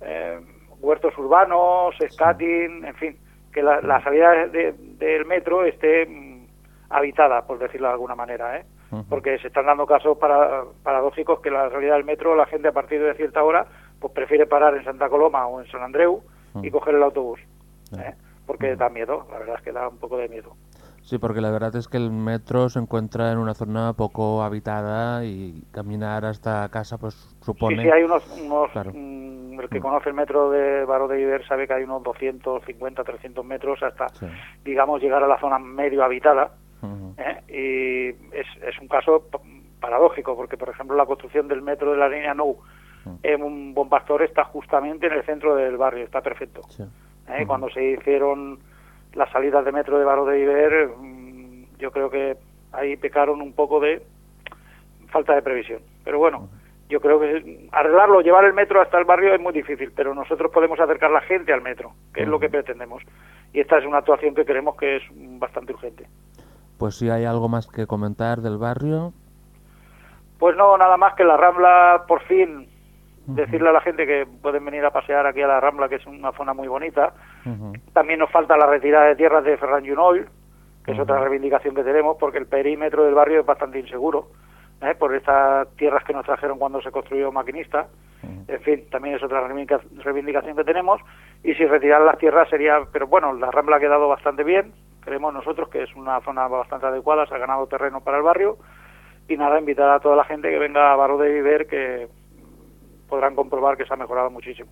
eh, huertos urbanos, skating, en fin, que la, la salida de- del metro esté mm, habitada, por decirlo de alguna manera, ¿eh? Porque se están dando casos para, paradójicos que la salida del metro, la gente a partir de cierta hora, pues prefiere parar en Santa Coloma o en San Andreu y coger el autobús, ¿eh? Porque da miedo, la verdad es que da un poco de miedo. Sí, porque la verdad es que el metro se encuentra en una zona poco habitada y caminar hasta casa pues supone... Sí, sí, hay unos, unos Claro. mm, el que conoce el metro de Baró de Iber sabe que hay unos 250, 300 metros hasta, digamos, llegar a la zona medio habitada. ¿eh? Y es, es un caso paradójico, porque, por ejemplo, la construcción del metro de la línea Nou en un Buen Pastor está justamente en el centro del barrio, está perfecto. ¿eh? Cuando se hicieron las salidas de metro de Baró de Iber, mm, yo creo que ahí pecaron un poco de falta de previsión. Pero bueno, yo creo que arreglarlo, llevar el metro hasta el barrio es muy difícil, pero nosotros podemos acercar la gente al metro, que es lo que pretendemos. Y esta es una actuación que creemos que es bastante urgente. Pues si hay algo más que comentar del barrio... Pues no, nada más que la Rambla, por fin, decirle a la gente que pueden venir a pasear aquí a la Rambla, que es una zona muy bonita. También nos falta la retirada de tierras de Ferran Junol, que es otra reivindicación que tenemos, porque el perímetro del barrio es bastante inseguro, ¿eh? por estas tierras que nos trajeron cuando se construyó Maquinista. En fin, también es otra reivindica- reivindicación que tenemos. Y si retirar las tierras sería, pero bueno, la Rambla ha quedado bastante bien, creemos nosotros que es una zona bastante adecuada, se ha ganado terreno para el barrio. Y nada, invitar a toda la gente que venga a Barro de Viver, que podrán comprobar que se ha mejorado muchísimo.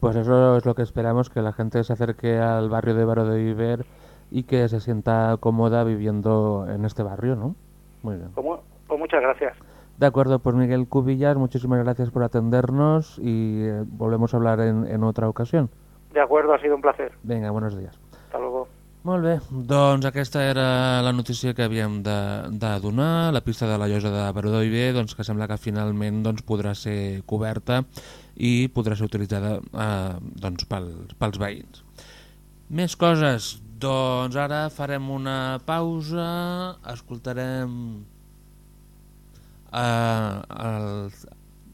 Pues eso es lo que esperamos, que la gente se acerque al barrio de Baro de Viver y que se sienta cómoda viviendo en este barrio, ¿no? Muy bien. Pues, pues muchas gracias. De acuerdo, pues Miguel Cubillas, muchísimas gracias por atendernos y eh, volvemos a hablar en, en otra ocasión. De acuerdo, ha sido un placer. Venga, buenos días. Molt bé, doncs aquesta era la notícia que havíem de, de donar, la pista de la llosa de Baró d'Oiber, doncs que sembla que finalment doncs, podrà ser coberta i podrà ser utilitzada eh, doncs, pels, pels veïns. Més coses, doncs ara farem una pausa, escoltarem eh, el,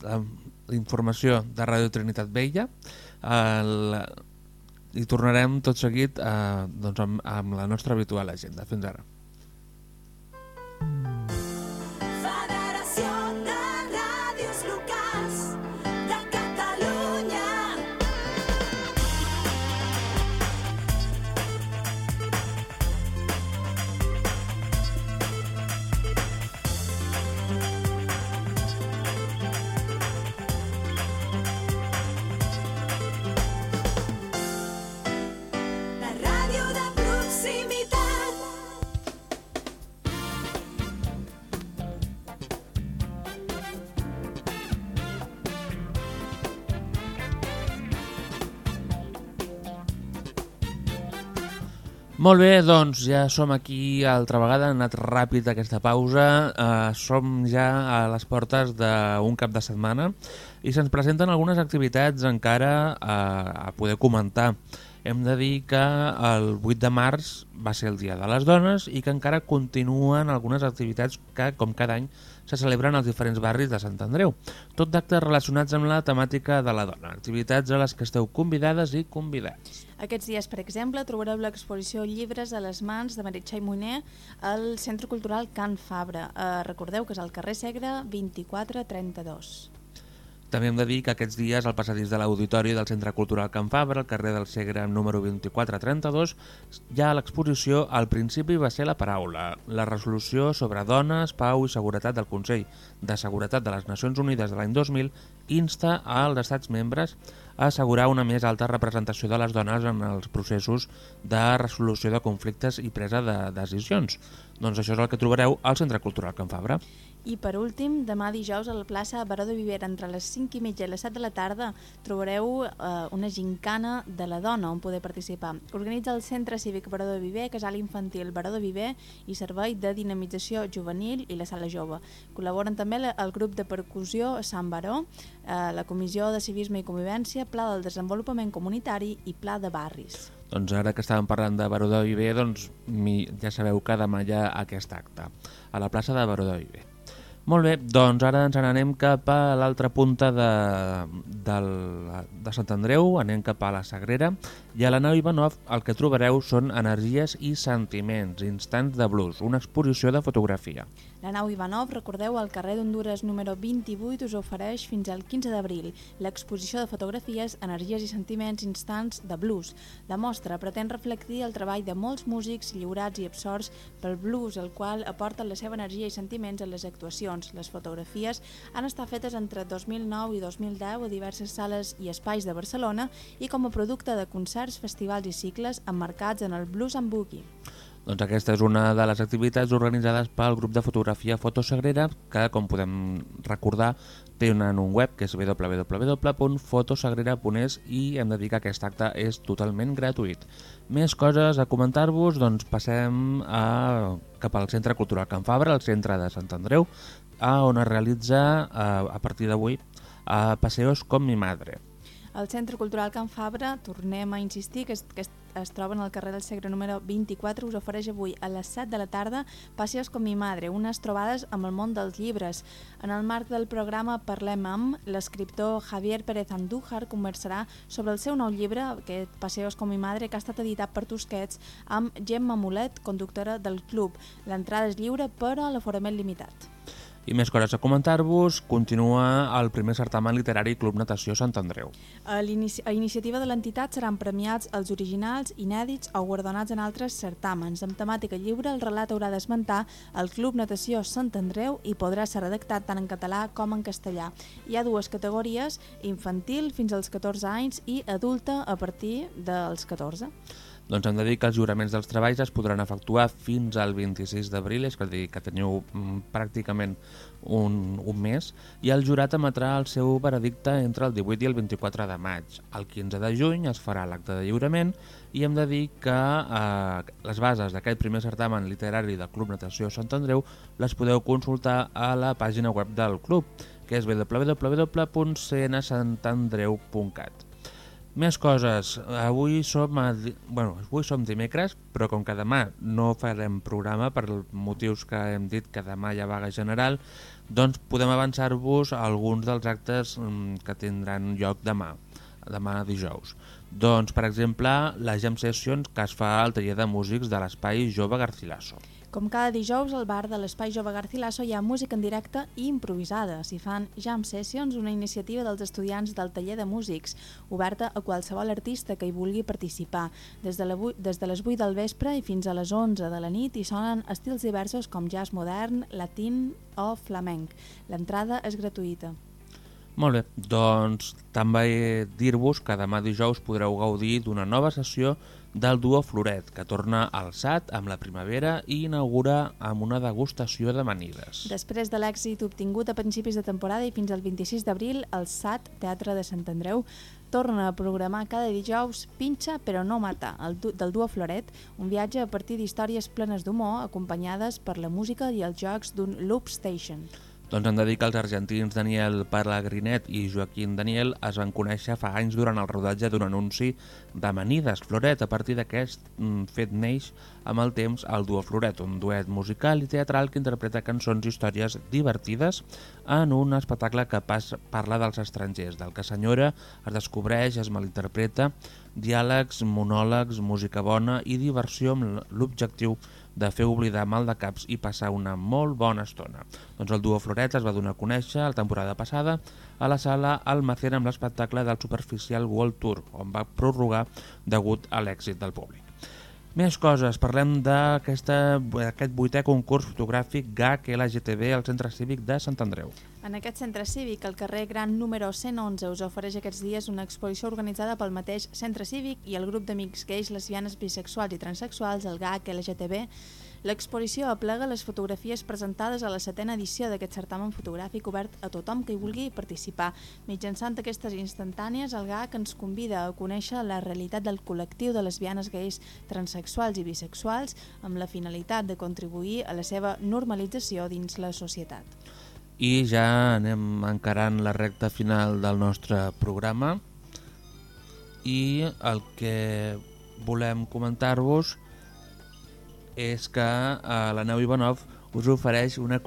la, la informació de Ràdio Trinitat Vella, el, i tornarem tot seguit eh, doncs amb, amb la nostra habitual agenda. Fins ara. Federació Molt bé, doncs ja som aquí altra vegada, ha anat ràpid aquesta pausa, eh, som ja a les portes d'un cap de setmana i se'ns presenten algunes activitats encara a, a poder comentar. Hem de dir que el 8 de març va ser el Dia de les Dones i que encara continuen algunes activitats que, com cada any, se celebren als diferents barris de Sant Andreu. Tot d'actes relacionats amb la temàtica de la dona, activitats a les que esteu convidades i convidats. Aquests dies, per exemple, trobareu l'exposició Llibres a les mans de Meritxell Moiner al Centre Cultural Can Fabra. Eh, recordeu que és al carrer Segre 2432. També hem de dir que aquests dies al passadís de l'Auditori del Centre Cultural Can Fabra, al carrer del Segre número 2432, hi ha l'exposició Al principi va ser la paraula, la resolució sobre dones, pau i seguretat del Consell de Seguretat de les Nacions Unides de l'any 2000 insta als estats membres a assegurar una més alta representació de les dones en els processos de resolució de conflictes i presa de decisions. Doncs això és el que trobareu al Centre Cultural Can Fabra. I per últim, demà dijous a la plaça Baró de Viver entre les 5 i mitja i les 7 de la tarda trobareu eh, una gincana de la dona on poder participar. Organitza el Centre Cívic Baró de Viver, Casal Infantil Baró de Viver i Servei de Dinamització Juvenil i la Sala Jove. Col·laboren també el grup de percussió Sant Baró, eh, la Comissió de Civisme i Convivència, Pla del Desenvolupament Comunitari i Pla de Barris. Doncs ara que estàvem parlant de Baró de Viver, doncs ja sabeu que demà hi ha aquest acte, a la plaça de Baró de Viver. Molt bé, doncs ara ens n'anem cap a l'altra punta de, del, de Sant Andreu, anem cap a la Sagrera, i a la nau Ivanov el que trobareu són energies i sentiments, instants de blues, una exposició de fotografia. La nau Ivanov, recordeu, al carrer d'Honduras número 28 us ofereix fins al 15 d'abril l'exposició de fotografies Energies i sentiments instants de blues. La mostra pretén reflectir el treball de molts músics lliurats i absorts pel blues, el qual aporten la seva energia i sentiments a les actuacions. Les fotografies han estat fetes entre 2009 i 2010 a diverses sales i espais de Barcelona i com a producte de concerts, festivals i cicles emmarcats en el blues and boogie. Doncs aquesta és una de les activitats organitzades pel grup de fotografia Fotosagrera, que, com podem recordar, tenen un web que és www.fotosagrera.es i hem de dir que aquest acte és totalment gratuït. Més coses a comentar-vos, doncs passem a, cap al Centre Cultural Can Fabra, al centre de Sant Andreu, a on es realitza, a, a partir d'avui, a Paseos con mi madre. El Centre Cultural Can Fabra, tornem a insistir que es, que es, troba en el carrer del Segre número 24, us ofereix avui a les 7 de la tarda Passeos con mi madre, unes trobades amb el món dels llibres. En el marc del programa Parlem amb, l'escriptor Javier Pérez Andújar conversarà sobre el seu nou llibre, aquest Passeos con mi madre, que ha estat editat per Tusquets amb Gemma Mulet, conductora del club. L'entrada és lliure però a l'aforament limitat. I més coses a comentar-vos, continua el primer certamen literari Club Natació Sant Andreu. A, l'inici- a iniciativa de l'entitat seran premiats els originals, inèdits o guardonats en altres certàmens. Amb temàtica lliure, el relat haurà d'esmentar el Club Natació Sant Andreu i podrà ser redactat tant en català com en castellà. Hi ha dues categories, infantil fins als 14 anys i adulta a partir dels 14. Doncs hem de dir que els juraments dels treballs es podran efectuar fins al 26 d'abril, és a dir, que teniu mm, pràcticament un, un mes, i el jurat emetrà el seu veredicte entre el 18 i el 24 de maig. El 15 de juny es farà l'acte de lliurament i hem de dir que eh, les bases d'aquest primer certamen literari del Club Natació Sant Andreu les podeu consultar a la pàgina web del club, que és www.cnsantandreu.cat. Més coses. Avui som, a, bueno, avui som dimecres, però com que demà no farem programa per motius que hem dit que demà hi ha vaga general, doncs podem avançar-vos alguns dels actes mm, que tindran lloc demà, demà dijous. Doncs, per exemple, la Jam Sessions que es fa al taller de músics de l'Espai Jove Garcilaso. Com cada dijous, al bar de l'Espai Jove Garcilaso hi ha música en directe i improvisada. S'hi fan Jam Sessions, una iniciativa dels estudiants del taller de músics, oberta a qualsevol artista que hi vulgui participar. Des de, la, des de les 8 del vespre i fins a les 11 de la nit hi sonen estils diversos com jazz modern, latín o flamenc. L'entrada és gratuïta. Molt bé, doncs també dir-vos que demà dijous podreu gaudir d'una nova sessió del duo Floret, que torna al SAT amb la primavera i inaugura amb una degustació d'amanides. Després de l'èxit obtingut a principis de temporada i fins al 26 d'abril, el SAT, Teatre de Sant Andreu, torna a programar cada dijous Pinxa però no mata, el du del duo Floret, un viatge a partir d'històries plenes d'humor acompanyades per la música i els jocs d'un loop station. Doncs hem de dir que els argentins Daniel Palagrinet i Joaquín Daniel es van conèixer fa anys durant el rodatge d'un anunci d'amanides Floret. A partir d'aquest mm, fet neix amb el temps el duo Floret, un duet musical i teatral que interpreta cançons i històries divertides en un espectacle que pas, parla dels estrangers, del que senyora es descobreix, es malinterpreta, diàlegs, monòlegs, música bona i diversió amb l'objectiu de fer oblidar mal de caps i passar una molt bona estona. Doncs el duo Floret es va donar a conèixer la temporada passada a la sala Almacén amb l'espectacle del Superficial World Tour, on va prorrogar degut a l'èxit del públic. Més coses, parlem d'aquest vuitè concurs fotogràfic GAC LGTB al Centre Cívic de Sant Andreu. En aquest centre cívic, el carrer Gran número 111 us ofereix aquests dies una exposició organitzada pel mateix centre cívic i el grup d'amics gais, lesbianes, bisexuals i transexuals, el GAC LGTB. L'exposició aplega les fotografies presentades a la setena edició d'aquest certamen fotogràfic obert a tothom que hi vulgui participar. Mitjançant aquestes instantànies, el GAC ens convida a conèixer la realitat del col·lectiu de lesbianes gais, transexuals i bisexuals amb la finalitat de contribuir a la seva normalització dins la societat. I ja anem encarant la recta final del nostre programa i el que volem comentar-vos és que eh, la Neu Ivanov us ofereix una,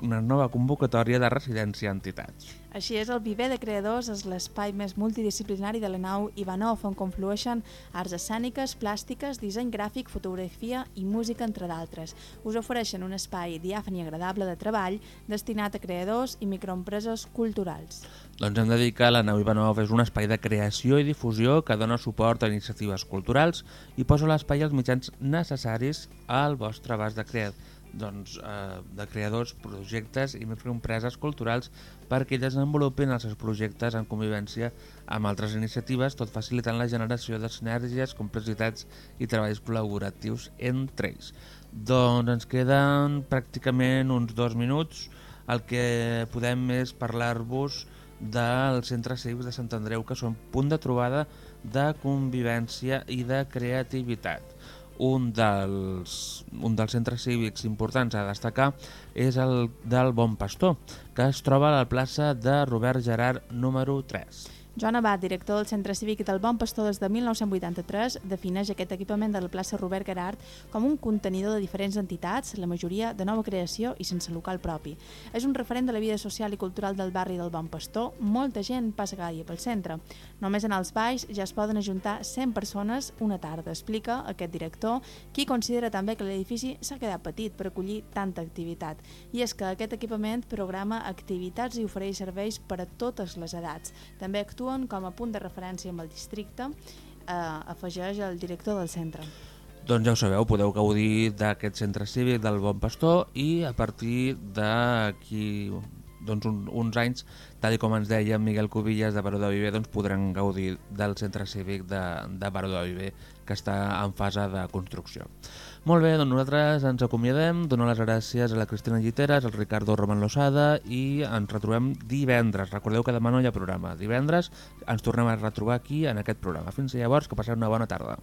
una nova convocatòria de residència a entitats. Així és, el Viver de Creadors és l'espai més multidisciplinari de la nau Ivanov, on conflueixen arts escèniques, plàstiques, disseny gràfic, fotografia i música, entre d'altres. Us ofereixen un espai diàfan i agradable de treball destinat a creadors i microempreses culturals. Doncs hem de dir que la Nau Ivanov és un espai de creació i difusió que dona suport a iniciatives culturals i posa l'espai els mitjans necessaris al vostre abast de crear doncs, eh, de creadors, projectes i microempreses culturals perquè desenvolupin els seus projectes en convivència amb altres iniciatives, tot facilitant la generació de sinergies, complicitats i treballs col·laboratius entre ells. Doncs ens queden pràcticament uns dos minuts. El que podem és parlar-vos del Centre Cívics de Sant Andreu, que són punt de trobada de convivència i de creativitat. Un dels, un dels centres cívics importants a destacar és el del Bon Pastor, que es troba a la plaça de Robert Gerard número 3. Joan Abad, director del Centre Cívic del Bon Pastor des de 1983, defineix aquest equipament de la plaça Robert Gerard com un contenidor de diferents entitats, la majoria de nova creació i sense local propi. És un referent de la vida social i cultural del barri del Bon Pastor. Molta gent passa dia pel centre. Només en els baix ja es poden ajuntar 100 persones una tarda, explica aquest director, qui considera també que l'edifici s'ha quedat petit per acollir tanta activitat. I és que aquest equipament programa activitats i ofereix serveis per a totes les edats. També actuen com a punt de referència amb el districte, eh, afegeix el director del centre. Doncs ja ho sabeu, podeu gaudir d'aquest centre cívic del Bon Pastor i a partir d'aquí doncs un, uns anys, tal com ens deia Miguel Cubillas de Baró de Viver, doncs podran gaudir del centre cívic de, de Baró de Viver, que està en fase de construcció. Molt bé, doncs nosaltres ens acomiadem, dono les gràcies a la Cristina Lliteres, al Ricardo Roman Losada i ens retrobem divendres. Recordeu que demà no hi ha programa. Divendres ens tornem a retrobar aquí en aquest programa. Fins llavors, que passeu una bona tarda.